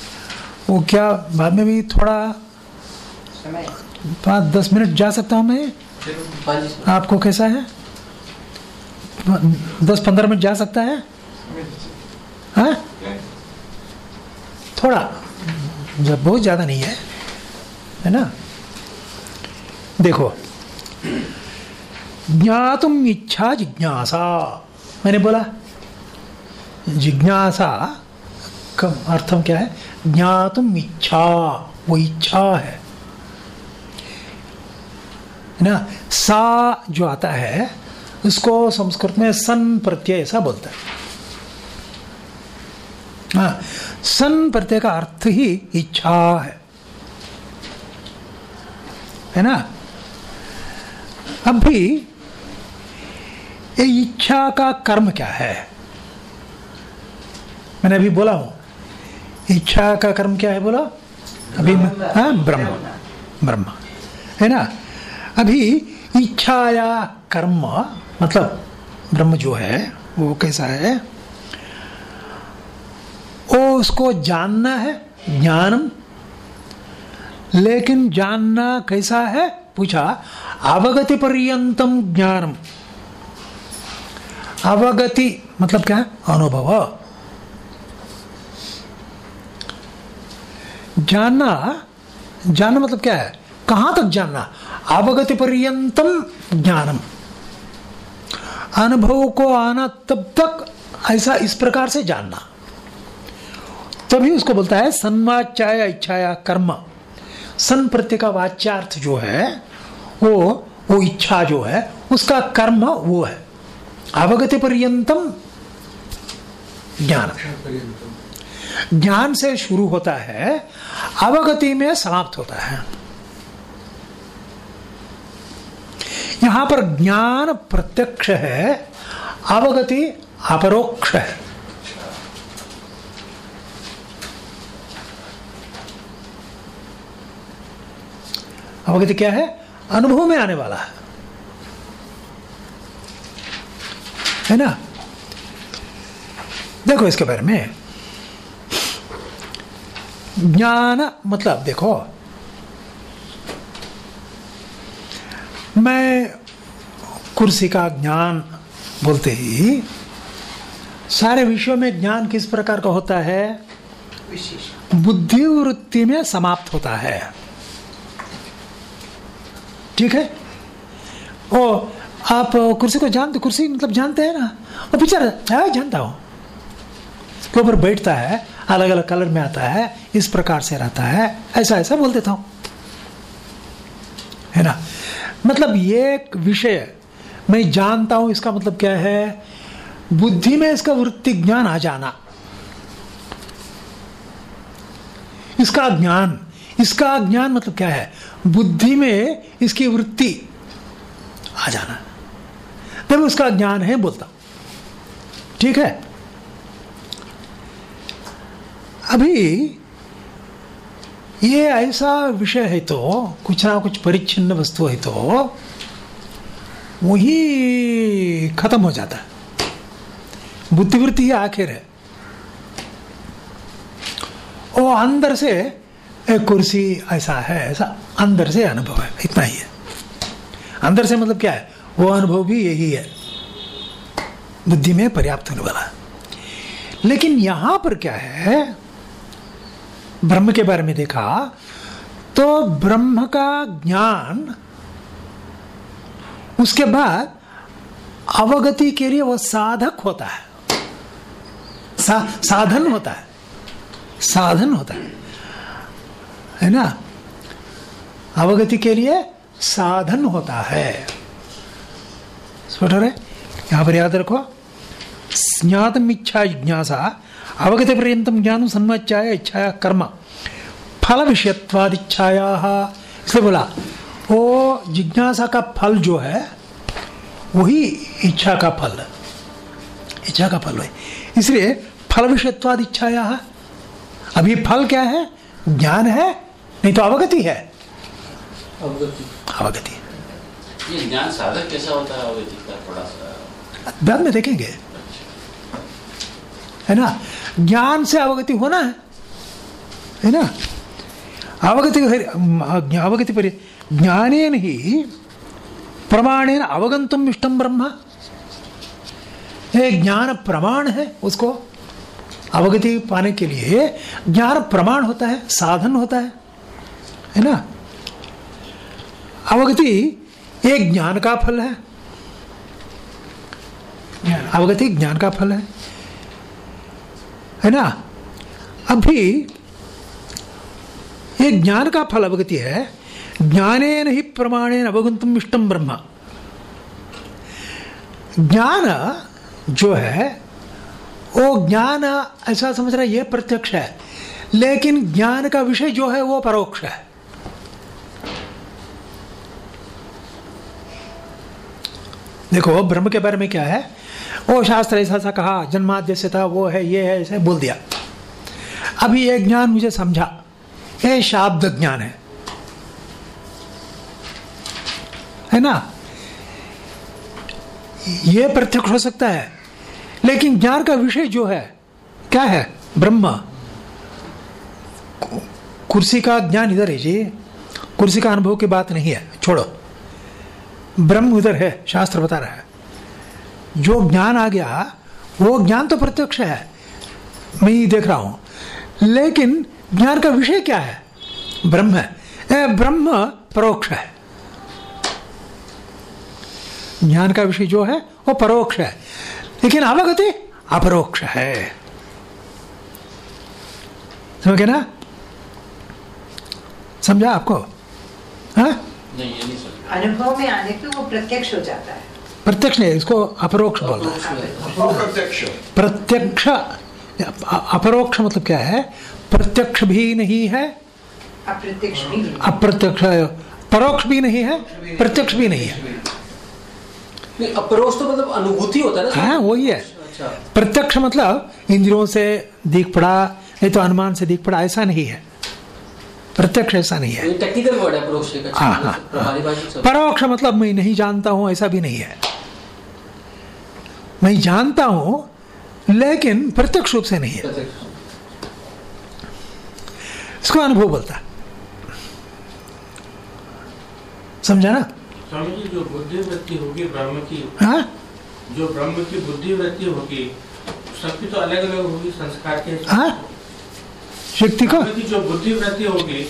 वो क्या बाद में भी थोड़ा पाँच दस मिनट जा सकता हूँ मैं? आपको कैसा है? दस पंद्रह मिनट जा सकता है? हाँ? थोड़ा, जब बहुत ज़्यादा नहीं है है ना? देखो, ज्ञातुम इच्छा जिज्ञासा। मैंने बोला, जिज्ञासा का अर्थम क्या है? ज्ञातुम इच्छा, वो इच्छा है। है ना? सा जो आता है, उसको संस्कृत में सन प्रत्यय ऐसा बोलता है। हाँ सन प्रत्यय का अर्थ ही इच्छा है। है ना? अब भी ये इच्छा का कर्म क्या है? मैंने अभी बोला हूँ। इच्छा का कर्म क्या है बोला? अभी हाँ ब्रह्म। ब्रह्म। है ना? अभी इच्छा या कर्म मतलब ब्रह्म जो है, वो कैसा है? वो उसको जानना है, ज्ञानम। लेकिन जानना कैसा है? पूछा, अवगति पर्यंतम ज्ञानम। अवगति मतलब क्या? है अनुभव। जानना जानना मतलब क्या है? कहाँ तक जानना? अवगति पर्यंतम ज्ञानम। अनुभव को आना तब तक ऐसा इस प्रकार से जानना। तभी उसको बोलता है सन्वाच्याया इच्छाया कर्म। सन प्रत्यय का वाच्यार्थ जो है, वो वो इच्छा जो है, उसका कर्म वो है। अवगति पर्यंतम ज्ञान। ज्ञान से शुरू होता है, अवगति में समाप्त होता है। यहाँ पर ज्ञान प्रत्यक्ष है, अवगति अपरोक्ष है। अवगति क्या है? अनुभव में आने वाला है। है ना? देखो इसके बारे में। ज्ञान मतलब देखो मैं कुर्सी का ज्ञान बोलते ही सारे विषयों में ज्ञान किस प्रकार का होता है? बुद्धि वृत्ति में समाप्त होता है। ठीक है? ओ, आप कुर्सी को जानते, कुर्सी मतलब जानते हैं ना? वो बेचारा है, जानता हूँ। के ऊपर बैठता है अलग अलग कलर में आता है, इस प्रकार से रहता है, ऐसा ऐसा बोल देता हूँ। है ना? मतलब ये विषय मैं जानता हूँ इसका मतलब क्या है। बुद्धि में इसका वृत्ति ज्ञान आ जाना। इसका ज्ञान इसका ज्ञान मतलब क्या है? बुद्धि में इसकी वृत्ति। आ जाना। तब उसका ज्ञान है, बोलता ठीक है? अभी ये ऐसा विषय है तो कुछ ना कुछ परिच्छिन्न वस्तु है तो वही खत्म हो जाता है। बुद्धिवृत्ति ही आखिर है। वो अंदर से एक कुर्सी ऐसा है ऐसा अंदर से अनुभव है इतना ही है। अंदर से मतलब क्या है? वो अनुभव भी यही है। बुद्धि में पर्याप्त होने वाला लेकिन यहाँ पर क्या है? ब्रह्म के बारे में देखा तो ब्रह्म का ज्ञान उसके बाद अवगति के लिए वो साधक होता है। सा, साधन होता है। साधन होता है। है ना? अवगति के लिए साधन होता है। स्पष्ट है यहाँ पर याद रखो। ज्ञातम इच्छा जिज्ञासा अवगति पर्यंतम ज्ञान सन्मच्छाया इच्छाया कर्म। फल विषयत्वादिच्छाया इसलिए बोला वो जिज्ञासा का फल जो है, वही इच्छा का फल। इच्छा का फल है इसलिए फल विषयत्वाद इच्छाया अभी फल क्या है? ज्ञान है नहीं तो अवगति है। अवगति। अवगति। ये ज्ञान साधक कैसा होता है अवैधि का थोड़ा सा? बाद में देखेंगे। है ना? ज्ञान से अवगति होना है। है ना? अवगति अवगति पर ज्ञानेन ही प्रमाणेन अवगंतुम इष्टम ब्रह्म। ये ज्ञान प्रमाण है उसको। अवगति पाने के लिए ज्ञान प्रमाण होता है साधन होता है। है ना? अवगति एक ज्ञान का फल है। अवगति ज्ञान का फल है। है ना? अभी ये ज्ञान का फल अवगति है। ज्ञाने ही प्रमाणेन अवगंतुम इष्टम ब्रह्म। ज्ञान जो है, वो ज्ञान, ऐसा समझ रहा है ये प्रत्यक्ष है। लेकिन ज्ञान का विषय जो है, वो परोक्ष है। देखो, ब्रह्म के बारे में क्या है? वो शास्त्र ऐसा सा कहा जन्माद्य था, वो है, ये है ऐसे बोल दिया। अभी ये ज्ञान मुझे समझा। ये शाब्द ज्ञान है। है ना? ये प्रत्यक्ष हो सकता है। लेकिन ज्ञान का विषय जो है, क्या है? ब्रह्म। कुर्सी का ज्ञान इधर है जी। कुर्सी का अनुभव की बात नहीं है। छोड़ो। ब्रह्म उधर है, शास्त्र बता रहा है। जो ज्ञान आ गया, वो ज्ञान तो प्रत्यक्ष है। मैं ही देख रहा हूँ। लेकिन ज्ञान का विषय क्या है? ब्रह्म है। ब्रह्म परोक्ष है। ज्ञान का विषय जो है, वो परोक्ष है। लेकिन अवगति अपरोक्ष है। समझे ना? समझा आपको? हाँ? नहीं नहीं अनुभव में आने पे वो प्रत्यक्ष हो जाता है। प्रत्यक्ष नहीं इसको अपरोक्ष बोल रहा है। प्रत्यक्ष अपरोक्ष मतलब क्या है? प्रत्यक्ष भी नहीं है। अप्रत्यक्ष भी अप्रत्यक्ष परोक्ष भी नहीं है प्रत्यक्ष भी नहीं है। अपरोक्ष तो मतलब अनुभूति होता है ना हाँ वही है। अच्छा प्रत्यक्ष मतलब इंद्रियों से दिख पड़ा नहीं तो अनुमान से दिख पड़ा ऐसा नहीं है। प्रत्यक्ष ऐसा नहीं है। टेक्निकल वर्ड है अच्छा हाँ, हाँ। परोक्ष मतलब मैं नहीं जानता हूँ ऐसा भी नहीं है। मैं जानता हूँ लेकिन प्रत्यक्ष रूप से नहीं है। इसको अनुभव बोलता समझा ना? स्वामी जी जो बुद्धि वृत्ति होगी ब्रह्म की हाँ? जो ब्रह्म की बुद्धि वृत्ति होगी सबकी तो अलग अलग होगी संस्कार के हाँ? शक्ति को? जो बुद्धि वृत्ति होगी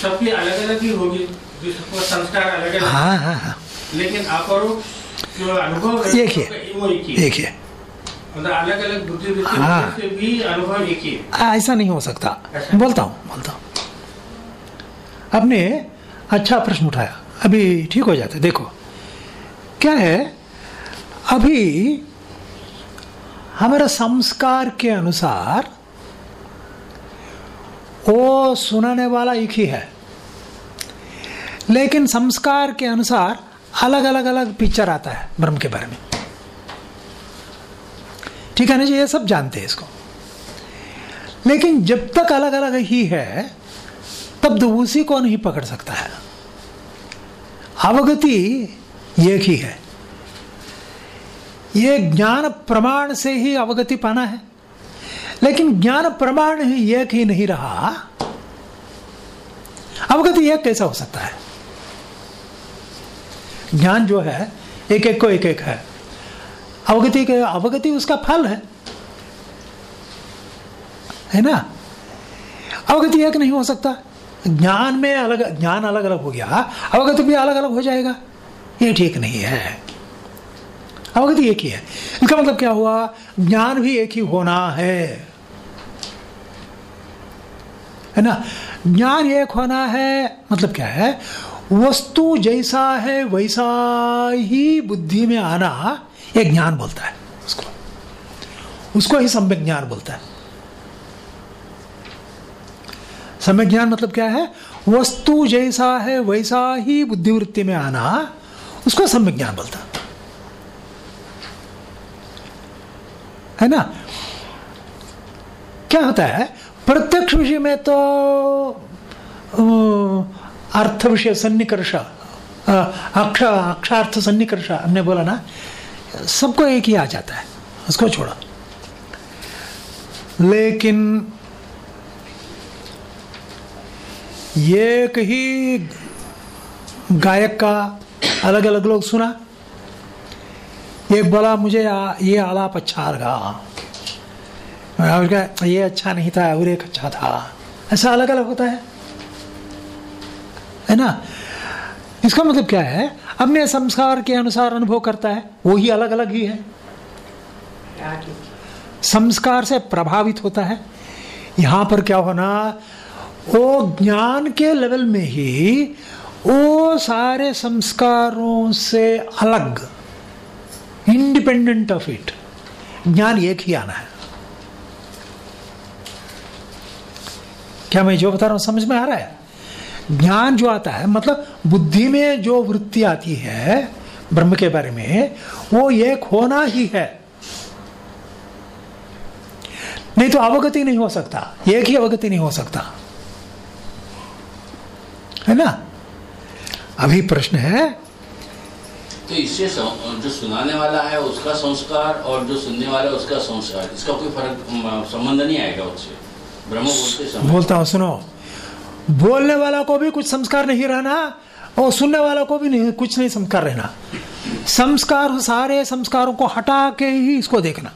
सबकी अलग अलग ही होगी संस्कार अलग अलग हाँ हाँ हाँ। लेकिन अपरोक्ष जो अनुभव एक ही। एक ही अलग अलग बुद्धि हाँ। भी अनुभव एक ही है। ऐसा नहीं हो सकता। बोलता हूँ बोलता हूँ। आपने अच्छा प्रश्न उठाया। अभी ठीक हो जाता है देखो। क्या है अभी हमारा संस्कार के अनुसार वो सुनाने वाला एक ही है। लेकिन संस्कार के अनुसार अलग अलग अलग पिक्चर आता है ब्रह्म के बारे में। ठीक है ना जी? ये सब जानते हैं इसको। लेकिन जब तक अलग अलग ही है, तब तो उसी को नहीं पकड़ सकता है। अवगति एक ही है। ये ज्ञान प्रमाण से ही अवगति पाना है। लेकिन ज्ञान प्रमाण ही एक ही नहीं रहा। अवगति एक कैसा हो सकता है? ज्ञान जो है एक एक को एक एक है। अवगति के अवगति उसका फल है। है ना? अवगति एक नहीं हो सकता। ज्ञान में अलग ज्ञान अलग अलग हो गया। अवगति भी अलग अलग हो जाएगा। ये ठीक नहीं है। अवगति एक ही है। इसका मतलब क्या हुआ? ज्ञान भी एक ही होना है। है ना? ज्ञान एक होना है मतलब क्या है? वस्तु जैसा है, वैसा ही बुद्धि में आना, ये ज्ञान बोलता है उसको। उसको ही सम्यक ज्ञान बोलता है। सम्यक ज्ञान मतलब क्या है? वस्तु जैसा है, वैसा ही बुद्धिवृत्ति में आना, उसको सम्यक ज्ञान बोलता है। है ना? क्या होता है? प्रत्यक्ष विषय में तो अर्थ विषय सन्निकर्ष अक्ष अक्षार्थ सन्निकर्ष हमने बोला ना सबको एक ही आ जाता है उसको छोड़ा। लेकिन एक ही गायक का अलग अलग लोग सुना एक बोला मुझे आ, ये आलाप अच्छा लगा। क्या ये अच्छा नहीं था और एक अच्छा था। ऐसा अलग अलग होता है। है ना? इसका मतलब क्या है? अपने संस्कार के अनुसार अनुभव करता है, वो ही अलग अलग ही है। संस्कार से प्रभावित होता है। यहाँ पर क्या होना? वो ज्ञान के लेवल में ही वो सारे संस्कारों से अलग इंडिपेंडेंट ऑफ़ इट ज्ञान एक ही आना है। क्या मैं जो बता रहा हूँ, समझ में आ रहा है? ज्ञान जो आता है मतलब बुद्धि में जो वृत्ति आती है, ब्रह्म के बारे में, वो एक होना ही है। नहीं तो अवगति नहीं हो सकता, एक ही अवगति नहीं हो सकता। है ना? अभी प्रश्न है। तो इससे जो सुनाने वाला है, उसका संस्कार और जो सुनने वाला है, उसका संस्कार, इसका कोई फ़र्क संबंध नहीं आएगा उससे? बोलते हूँ सुनो। बोलने वाला को भी कुछ संस्कार नहीं रहना और सुनने वाला को भी नहीं कुछ नहीं संस्कार रहना। संस्कार सारे संस्कारों को हटा के ही इसको देखना।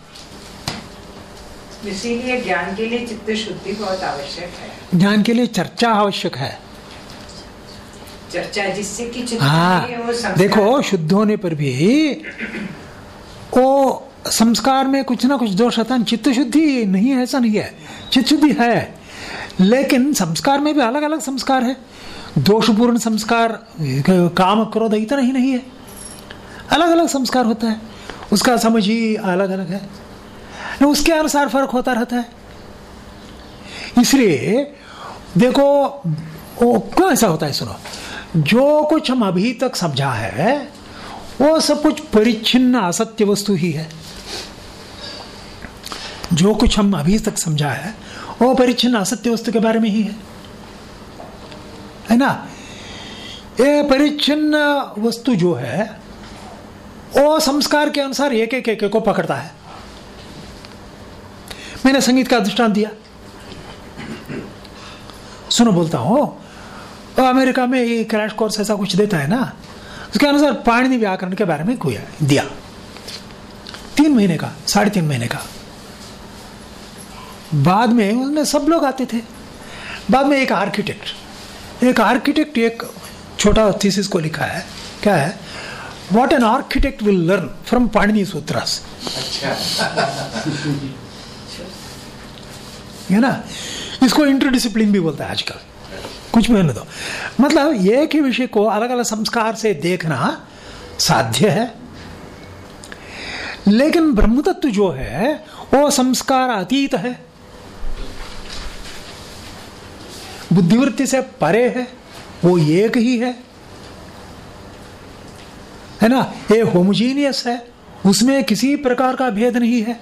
इसीलिए ज्ञान के लिए चित्त शुद्धि बहुत आवश्यक है। ज्ञान के लिए चर्चा आवश्यक है। चर्चा जिससे कि चित्त हाँ में वो संस्कार- देखो शुद्ध होने पर भी वो संस्कार में कुछ ना कुछ दोष आता है चित्त शुद्धि नहीं है ऐसा नहीं है। चित्त शुद्धि है। लेकिन संस्कार में भी अलग अलग संस्कार है। दोषपूर्ण संस्कार, काम क्रोध इतना ही नहीं है। अलग अलग संस्कार होता है। उसका समझ ही अलग अलग है उसके अनुसार फ़र्क होता रहता है। इसलिए, देखो वो क्यों ऐसा होता है सुनो? जो कुछ हम अभी तक समझा है, वो सब कुछ परिच्छिन्न असत्य वस्तु ही है। जो कुछ हम अभी तक समझा है, वो परिच्छिन्न असत्य वस्तु के बारे में ही है। है ना? ये परिच्छिन्न वस्तु जो है, वो संस्कार के अनुसार एक एक एक को पकड़ता है। मैंने संगीत का दृष्टांत दिया। सुनो, बोलता हूँ, अमेरिका में ये क्रैश कोर्स ऐसा कुछ देता है ना, उसके अनुसार पाणिनि व्याकरण के बारे में दिया। तीन महीने का, साढ़े तीन महीने का। बाद में उसमें सब लोग आते थे। बाद में एक आर्किटेक्ट एक आर्किटेक्ट एक छोटा थीसिस को लिखा है। क्या है? What an architect will learn from Panini sutras है ना? इसको इंटरडिसिप्लिन भी बोलता है आजकल। कुछ भी दो। मतलब एक ही विषय को अलग अलग संस्कार से देखना साध्य है। लेकिन ब्रह्म तत्व जो है वो संस्कार अतीत है। बुद्धिवृत्ति से परे है, वो एक ही है। है ना? ये होमोजीनियस है, उसमें किसी प्रकार का भेद नहीं है।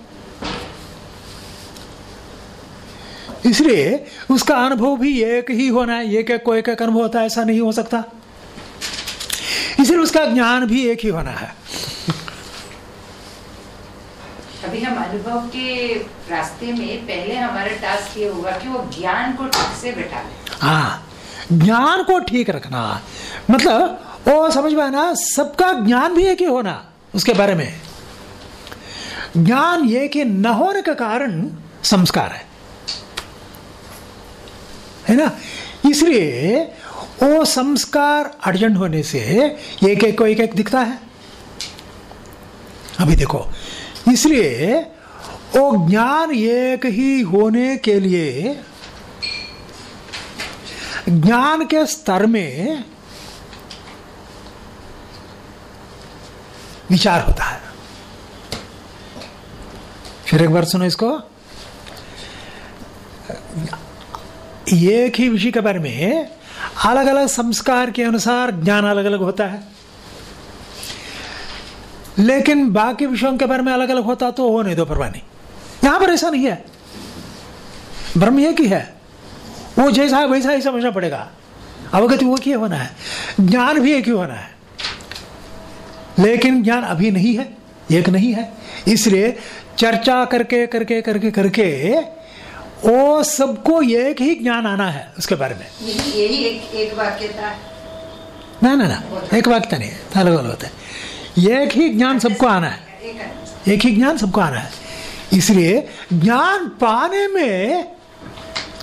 इसलिए उसका अनुभव भी एक ही होना है, एक एक को एक एक अनुभव होता है, ऐसा नहीं हो सकता। इसलिए उसका ज्ञान भी एक ही होना है। अभी हम अनुभव के रास्ते में पहले हमारा टास्क ये होगा कि वो ज्ञान को ठीक से बैठा ले। हाँ ज्ञान को ठीक रखना। मतलब वो समझ में सबका ज्ञान भी एक ही होना, उसके बारे में। ज्ञान एक ही न होने का कारण संस्कार है। है ना? इसलिए वो संस्कार अर्जेंट होने से एक एक को एक एक दिखता है। अभी देखो इसलिए वो ज्ञान एक ही होने के लिए, ज्ञान के स्तर में विचार होता है। फिर एक बार सुनो इसको। एक ही विषय के बारे में अलग अलग संस्कार के अनुसार ज्ञान अलग अलग होता है। लेकिन बाकी विषयों के बारे में अलग अलग होता तो होने दो परवाह नहीं। यहाँ पर ऐसा नहीं है। ब्रह्म एक ही है वो जैसा है वैसा ही समझना पड़ेगा। अवगति वो की होना है? ज्ञान भी एक ही होना है। लेकिन ज्ञान अभी नहीं है एक नहीं है। इसलिए चर्चा करके करके करके करके वो सबको एक ही ज्ञान आना है उसके बारे में। यही एक एक वाक्य था ना ना ना एक वाक्य नहीं है अलग अलग होता है। एक ही ज्ञान सबको आना है। एक ही ज्ञान सबको आना है। इसलिए ज्ञान पाने में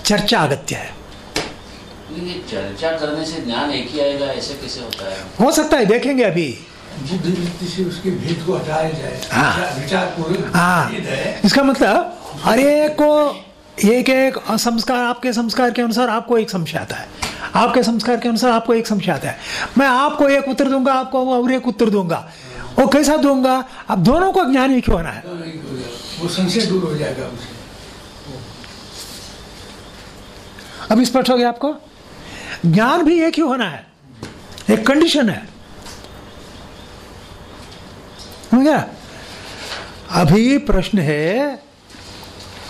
चर्चा अगत्य है। चर्चा करने से ज्ञान एक ही आएगा ऐसे कैसे होता है? हो सकता है देखेंगे अभी। बुद्धि वृत्ति से उसके भेद को हटाया जाए। हाँ। विचार- पूर्वक हाँ। इसका मतलब हर एक को एक एक संस्कार आपके संस्कार के अनुसार आपको एक संशय आता है। आपके संस्कार के अनुसार आपको एक संशय आता है। मैं आपको एक उत्तर दूँगा आपको और एक उत्तर दूँगा। वो कैसा दूँगा? अब दोनों को ज्ञान ही होना है। वो संशय दूर हो जाएगा अब स्पष्ट हो गया आपको? ज्ञान भी एक ही होना है। एक कंडीशन है। गया? अभी प्रश्न है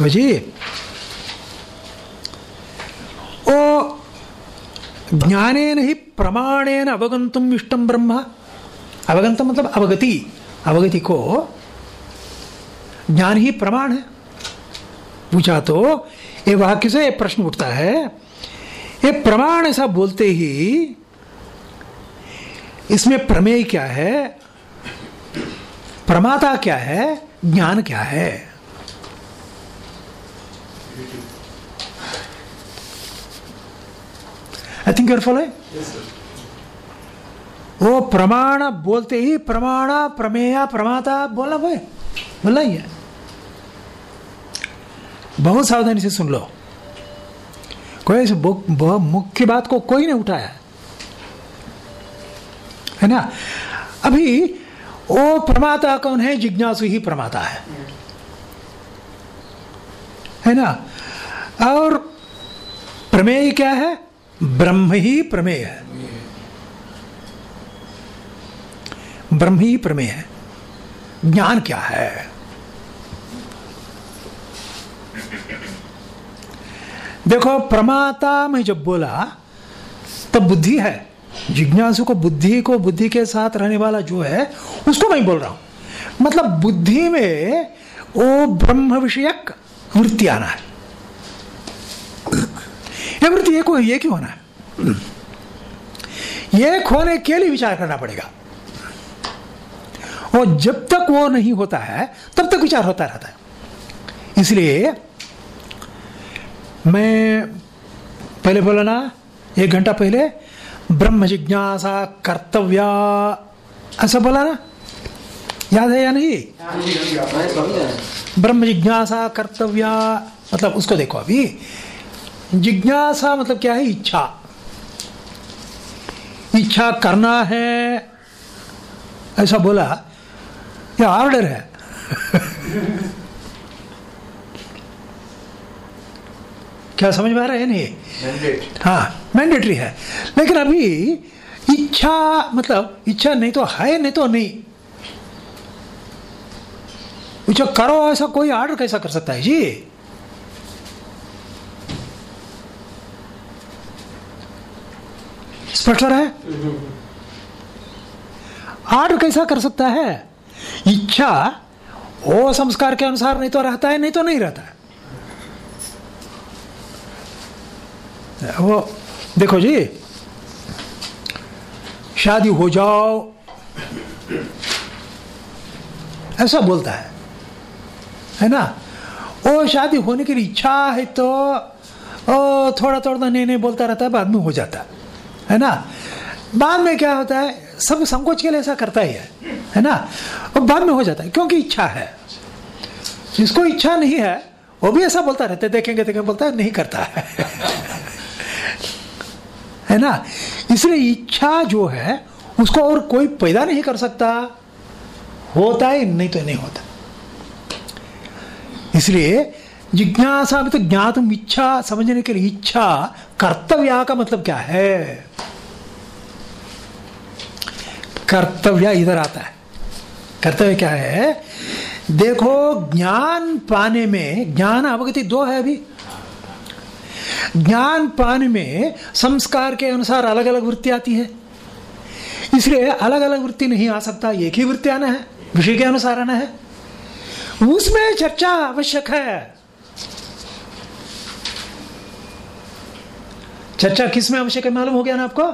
जी ओ ज्ञानेन ही प्रमाणेन अवगंतुम इष्टम ब्रह्म। अवगंतम मतलब अवगति। अवगति को? ज्ञान ही प्रमाण। है पूछा तो ये वाक्य से प्रश्न उठता है, ये प्रमाण ऐसा बोलते ही इसमें प्रमेय क्या है? प्रमाता क्या है? ज्ञान क्या है? आई थिंक यूर फॉलो वो प्रमाण बोलते ही प्रमाण प्रमेय प्रमाता बोलना भाई बोलना ही है बहुत सावधानी से सुन लो कोई ब- मुख्य बात को कोई नहीं उठाया है ना अभी वो प्रमाता कौन है जिज्ञासु ही प्रमाता है है ना और प्रमेय क्या है ब्रह्म ही प्रमेय है। ब्रह्म ही प्रमेय है। ज्ञान क्या है? देखो, प्रमाता में जब बोला, तब बुद्धि है। जिज्ञासु को बुद्धि को, बुद्धि के साथ रहने वाला जो है, उसको मैं बोल रहा हूँ। मतलब बुद्धि में वो ब्रह्म विषयक वृत्ति आना है। ये वृत्ति एक एक ही होना है। एक होने के लिए विचार करना पड़ेगा। और जब तक वो नहीं होता है, तब तक विचार होता रहता है। इसलिए मैं पहले बोला ना, एक घंटा पहले, ब्रह्म जिज्ञासा कर्तव्या, ऐसा बोला ना? याद है या नहीं? ब्रह्म जिज्ञासा कर्तव्या मतलब उसको देखो अभी। जिज्ञासा मतलब क्या है? इच्छा। इच्छा करना है। ऐसा बोला। या ऑर्डर है। क्या समझ में आ रहा है नहीं? हाँ मैंडेटरी है। लेकिन अभी इच्छा मतलब इच्छा नहीं तो है नहीं तो नहीं। इच्छा करो ऐसा कोई ऑर्डर कैसा कर सकता है? जी। स्पष्ट है? ऑर्डर कैसा कर सकता है? इच्छा वो संस्कार के अनुसार नहीं तो रहता है, नहीं तो नहीं रहता है। वो, देखो जी, शादी हो जाओ, ऐसा बोलता है है ना? वो शादी होने की इच्छा है तो ओ थोड़ा थोड़ा नहीं नहीं बोलता रहता है, बाद में हो जाता है। ना? बाद में क्या होता है, सब संकोच के लिए ऐसा करता ही है है ना? और बाद में हो जाता है, क्योंकि इच्छा है। जिसको इच्छा नहीं है, वो भी ऐसा बोलता रहता है, देखेंगे देखेंगे, बोलता है, नहीं करता है। है ना? इसलिए इच्छा जो है, उसको और कोई पैदा नहीं कर सकता। होता है नहीं तो नहीं होता। इसलिए जिज्ञासा में तो ज्ञातम इच्छा, समझने के लिए इच्छा, कर्तव्य का मतलब क्या है? कर्तव्य इधर आता है। कर्तव्य क्या है? देखो, ज्ञान पाने में, ज्ञान अवगति दो है अभी। ज्ञान पाने में संस्कार के अनुसार अलग अलग वृत्ति आती है। इसलिए अलग अलग वृत्ति नहीं आ सकता, एक ही वृत्ति आना है, विषय के अनुसार आना है। उसमें चर्चा आवश्यक है। चर्चा किसमें आवश्यक है? मालूम हो गया ना आपको?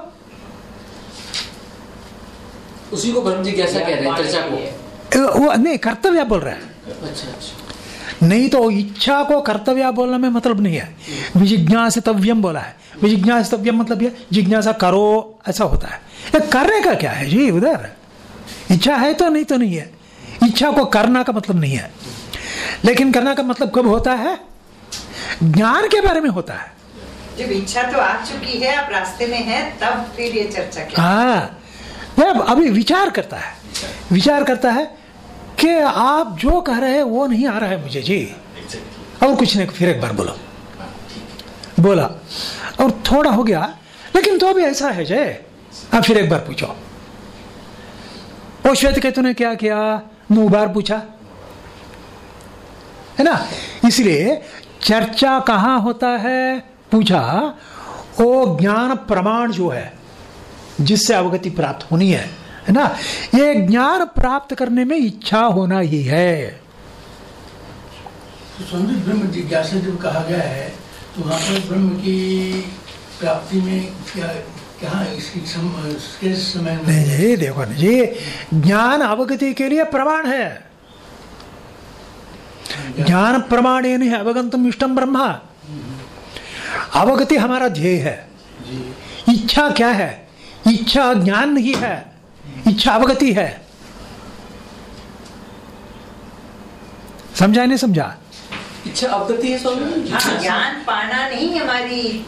उसी को ब्रह्म जिज्ञासा कह रहे हैं चर्चा को? वो नहीं कर्तव्य बोल रहा है। अच्छा अच्छा। नहीं तो इच्छा को कर्तव्य बोलने में मतलब नहीं है। विजिज्ञासितव्यम बोला है। विजिज्ञासितव्यम मतलब ये जिज्ञासा करो ऐसा होता है। ये करने का क्या है? जी उधर। इच्छा है तो नहीं तो नहीं है। इच्छा को करना का मतलब नहीं है। लेकिन करना का मतलब कब होता है? ज्ञान के बारे में होता है। जब इच्छा तो आ चुकी है आप रास्ते में है तब फिर ये चर्चा की हाँ। अभी विचार करता है। विचार करता है कि आप जो कह रहे हैं वो नहीं आ रहा है मुझे जी। और कुछ नहीं फिर एक बार बोलो। बोला। और थोड़ा हो गया लेकिन तो भी ऐसा है जय। अब फिर एक बार पूछो। वो श्वेत केतु ने क्या किया? नौ बार पूछा। है ना? इसलिए चर्चा कहाँ होता है? पूछा वो ज्ञान प्रमाण जो है जिससे अवगति प्राप्त होनी है है ना? ये ज्ञान प्राप्त करने में इच्छा होना ही है। तो ब्रह्म जिज्ञासा जब कहा गया है तो वहाँ पर ब्रह्म की प्राप्ति में क्या इसकी सम, इसके समय में? नहीं जी देखो ना जी ज्ञान अवगति के लिए प्रमाण है। ज्ञान प्रमाण ये नहीं है अवगंतम इष्टम ब्रह्मा। अवगति हमारा ध्येय है। इच्छा क्या है? इच्छा ज्ञान नहीं है। इच्छा अवगति है। समझा नहीं समझा? इच्छा अवगति है हाँ, ज्ञान पाना नहीं हमारी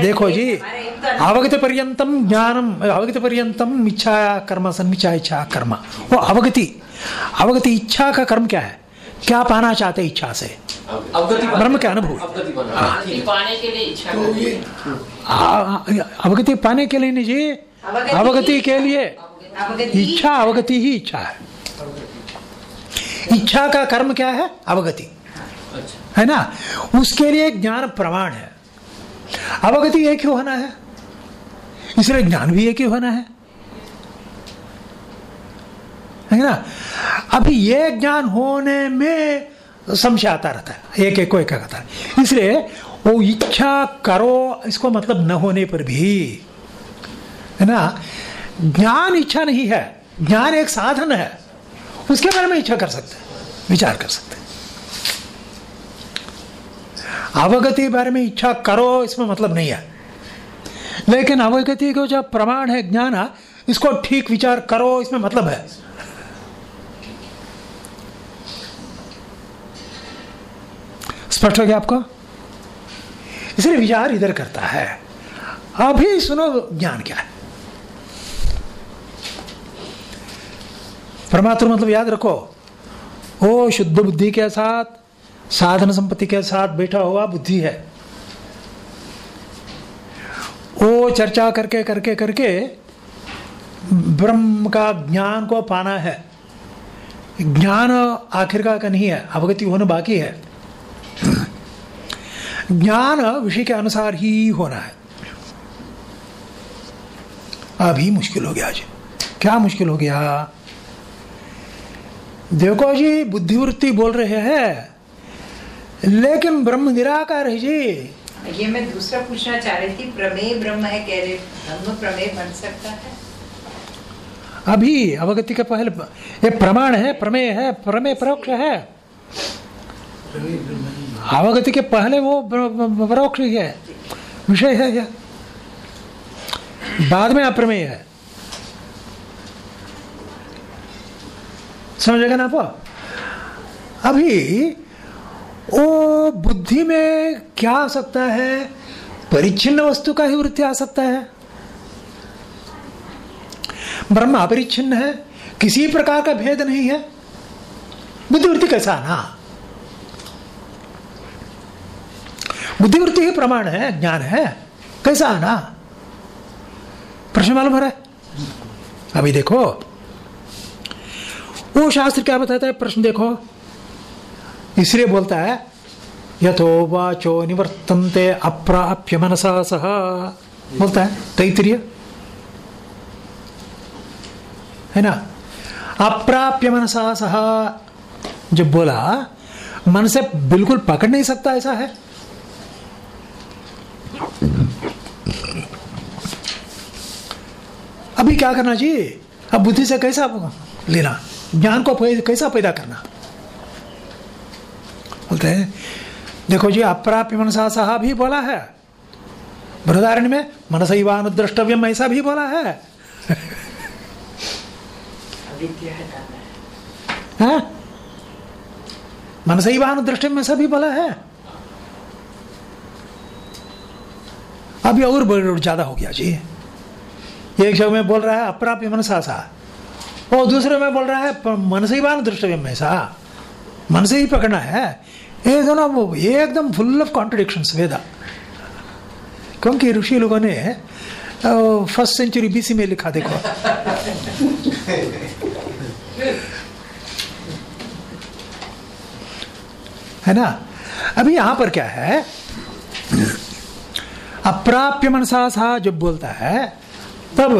देखो जी तो अवगति पर्यंतम ज्ञानम अवगति पर्यंतम इच्छा कर्म सन्निचा इच्छा कर्म। वो अवगति अवगति इच्छा का कर्म क्या है? क्या पाना चाहते इच्छा से? अवगति ब्रह्म के अनुभव। अवगति पाने के लिए इच्छा तो अवगति पाने के लिए नहीं जी अवगति अवगति के लिए। इच्छा अवगति ही इच्छा है। इच्छा का कर्म क्या है? अवगति। अच्छा। है ना? उसके लिए ज्ञान प्रमाण है। अवगति एक ही होना है। इसलिए ज्ञान भी एक ही होना है। है ना? अभी ये ज्ञान होने में संशय आता रहता है एक एक को एक आता है इसलिए वो इच्छा करो इसको मतलब न होने पर भी है ना ज्ञान इच्छा नहीं है ज्ञान एक साधन है उसके बारे में इच्छा कर सकते हैं विचार कर सकते हैं अवगति बारे में इच्छा करो इसमें मतलब नहीं है लेकिन अवगति को जो प्रमाण है ज्ञान इसको ठीक विचार करो इसमें मतलब है स्पष्ट हो गया आपको? इसलिए विचार इधर करता है। अभी सुनो ज्ञान क्या है। परमात्मा मतलब याद रखो, ओ शुद्ध बुद्धि के साथ, साधन संपत्ति के साथ बैठा हुआ बुद्धि है। वो चर्चा करके करके करके ब्रह्म का ज्ञान को पाना है। ज्ञान आखिरकार का नहीं है, अवगति होना बाकी है। ज्ञान विषय के अनुसार ही होना है। अभी मुश्किल हो गया जी। क्या मुश्किल हो गया? देखो जी बुद्धिवृत्ति बोल रहे हैं लेकिन ब्रह्म निराकार है जी। ये मैं दूसरा पूछना चाह रही थी प्रमेय ब्रह्म है कह रहे ब्रह्म प्रमेय बन सकता है? अभी अवगति के पहले ये प्रमाण है प्रमेय है प्रमेय परोक्ष है। अवगति के पहले वो परोक्ष ही विषय है यह बाद में अप्रमेय है। समझेगा ना आप? अभी वो बुद्धि में क्या आ सकता है? परिच्छिन्न वस्तु का ही वृत्ति आ सकता है। ब्रह्म अपरिच्छिन्न है। किसी प्रकार का भेद नहीं है। बुद्धिवृत्ति कैसा आना बुद्धिवृत्ति ही प्रमाण है, ज्ञान है। कैसा आना? प्रश्न मालूम हो रहा है? अभी देखो। वो शास्त्र क्या बताता है? प्रश्न देखो। इसलिए बोलता है यथो वाचो निवर्तन्ते अप्राप्य मनसा सह। बोलता है तैतरीय है ना? अप्राप्य मनसा सह। जब बोला, मन से बिल्कुल पकड़ नहीं सकता ऐसा है। अभी क्या करना चाहिए अब बुद्धि से कैसा लेना? ज्ञान को कैसा पैदा करना? बोलते हैं, देखो जी, अप्राप्य मनसा सहा भी बोला है। बृहदारण्य में मनसैवानुद्रष्टव्यम ऐसा भी बोला है। है? हाँ? मनसैवानुद्रष्टव्यम ऐसा भी बोला है। अभी और बड़- ज़्यादा हो गया, जी। एक जगह में बोल रहा है अप्राप्य मनसा सा। और दूसरे में बोल रहा है, प- मनसैवान दृष्टव्यम ऐसा मन से। ही पकड़ना है। ये दोनों वो एकदम फुल ऑफ़ कॉन्ट्रडिक्शन वेदा। क्योंकि ऋषि लोगों ने फ़र्स्ट सेंचुरी बीसी में लिखा, देखो। है ना? अभी यहाँ पर क्या है? अप्राप्य मनसा सा जब बोलता है, तब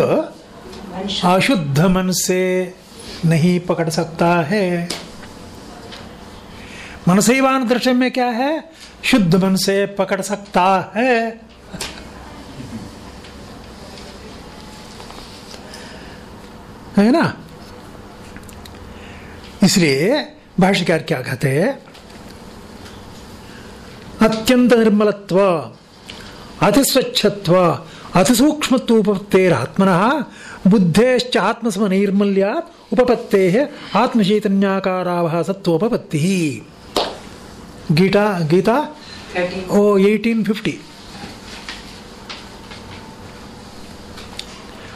अशुद्ध मन से नहीं पकड़ सकता है। मनसैवान दृश्य में क्या है? शुद्ध मन से पकड़ सकता है। है ना? इसलिए भाष्यकार क्या कहते हैं? अत्यंत निर्मलत्व अतिस्वच्छत्व अतिसूक्ष्मत्वोपत्तेरात्मन बुद्धेश्च आत्मसमनैर्मल्यात् उपपत्ते आत्मचैतन्याकाराभासत्वोपपत्ति गीता गीता? ओ 1850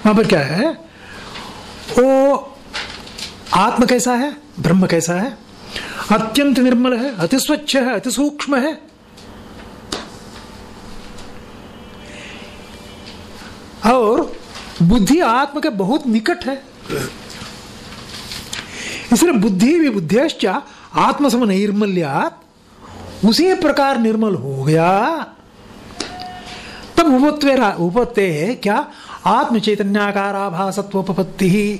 वहाँ पर क्या है? वो आत्म कैसा है? ब्रह्म कैसा है? अत्यंत निर्मल है अति स्वच्छ है अति सूक्ष्म है और बुद्धि आत्म के बहुत निकट है। इसलिए बुद्धि भी बुद्धिश्च आत्मसम नैर्मल्यात उसी प्रकार निर्मल हो गया। तब उपत्वे उपत्ते है क्या? आत्म चैतन्याकार आभासत्वोपत्ति ही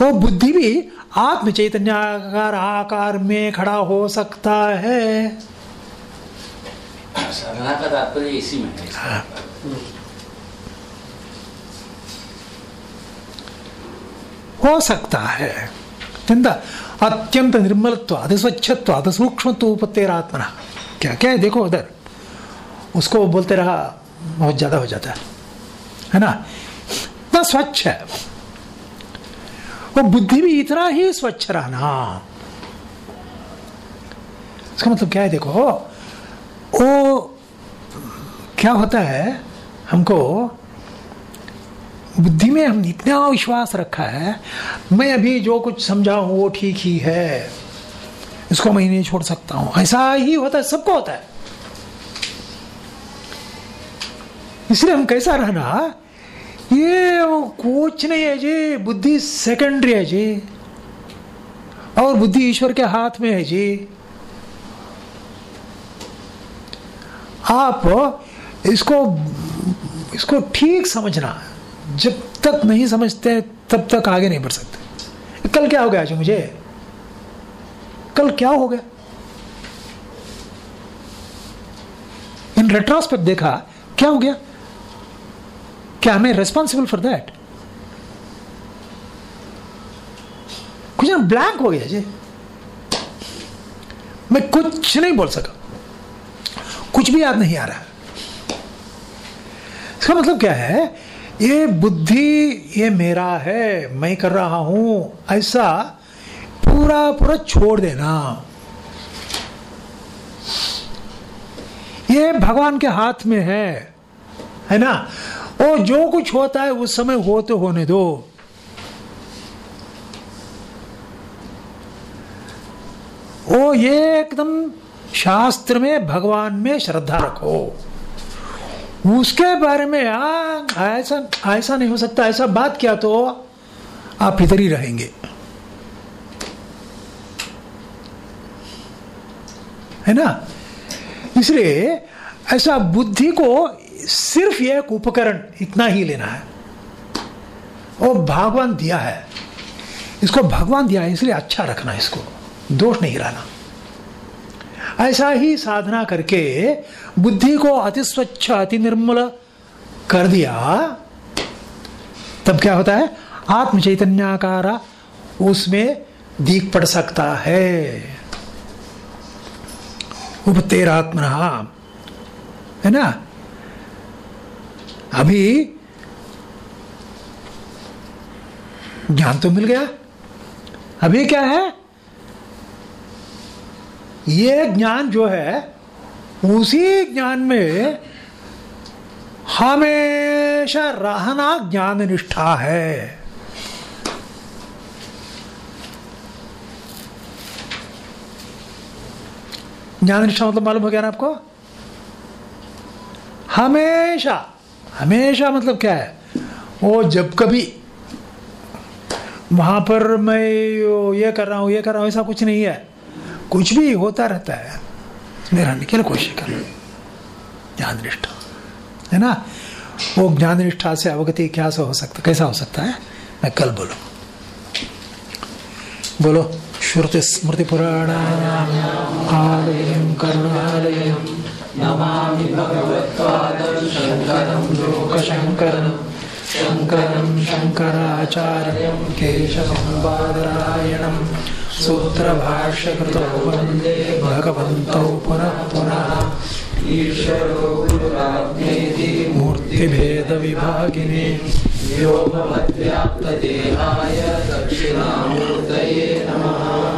वो बुद्धि भी आत्म चैतन्याकार आकार में खड़ा हो सकता है। साधना का तात्पर्य इसी में है। हो सकता है। किंत अत्यंत निर्मलत्व अति स्वच्छत्व अति सूक्ष्मत्व उपत्तेरात्मना क्या क्या है? देखो उधर। उसको बोलते रहा, बहुत ज़्यादा हो जाता है। है ना? इतना स्वच्छ है। वो बुद्धि भी इतना ही स्वच्छ रहना इसका मतलब क्या है? देखो, वो क्या होता है? हमको बुद्धि में हम इतना विश्वास रखा है, मैं अभी जो कुछ समझा हूँ वो ठीक ही है। इसको मैं नहीं छोड़ सकता हूँ। ऐसा ही होता है, सबको होता है। इसलिए हम कैसा रहना? ये कुछ नहीं है जी, बुद्धि सेकेंडरी है जी। और बुद्धि ईश्वर के हाथ में है जी। आप इसको इसको ठीक समझना जब तक नहीं समझते तब तक आगे नहीं बढ़ सकते। कल क्या हो गया आज मुझे? कल क्या हो गया? इन रेट्रोस्पेक्ट देखा, क्या हो गया? क्या हमें रेस्पॉन्सिबल फॉर दैट कुछ ना ब्लैंक हो गया जी। मैं कुछ नहीं बोल सका। कुछ भी याद नहीं आ रहा। इसका मतलब क्या है? ये बुद्धि, ये मेरा है, मैं कर रहा हूँ, ऐसा पूरा पूरा छोड़ देना। ये भगवान के हाथ में है है ना? वो जो कुछ होता है, उस समय हो तो होने दो। वो ये एकदम शास्त्र में, भगवान में श्रद्धा रखो। उसके बारे में ऐसा ऐसा नहीं हो सकता, ऐसा बात क्या तो आप इधर ही रहेंगे। है ना? इसलिए ऐसा बुद्धि को सिर्फ़ एक उपकरण इतना ही लेना है। वो भगवान दिया है। इसको भगवान दिया है, इसलिए अच्छा रखना इसको, दोष नहीं रहना ऐसा ही साधना करके बुद्धि को अति स्वच्छ, अति निर्मल कर दिया, तब क्या होता है? आत्म चैतन्याकार उसमें दीख पड़ सकता है। उपतेरात्मना है ना? अभी ज्ञान तो मिल गया। अभी क्या है? ये ज्ञान जो है, उसी ज्ञान में हमेशा रहना ज्ञान निष्ठा है। ज्ञान निष्ठा मतलब मालूम हो गया ना आपको? हमेशा हमेशा मतलब क्या है? वो जब कभी वहाँ पर मैं ये कर रहा हूँ, ये कर रहा हूँ, ऐसा कुछ नहीं है। कुछ भी होता रहता है रहने के लिए कोशिश कर ज्ञान निष्ठा है ना? वो ज्ञान निष्ठा से अवगति क्या हो सकता, कैसा हो सकता है? मैं कल बोलू। बोलो, श्रुति स्मृति आलयम करुणालयम नमामि भगवत्पादं शङ्करं लोकशङ्करं शङ्करं शङ्कराचार्यं केशवं बादरायणं सूत्रभाष्यकृतौ वंदे भगवन्तौ पुनः पुनः ईश्वरो मूर्तिभेदविभागिने व्योमवद्व्याप्तदेहाय दक्षिणामूर्तये नमः।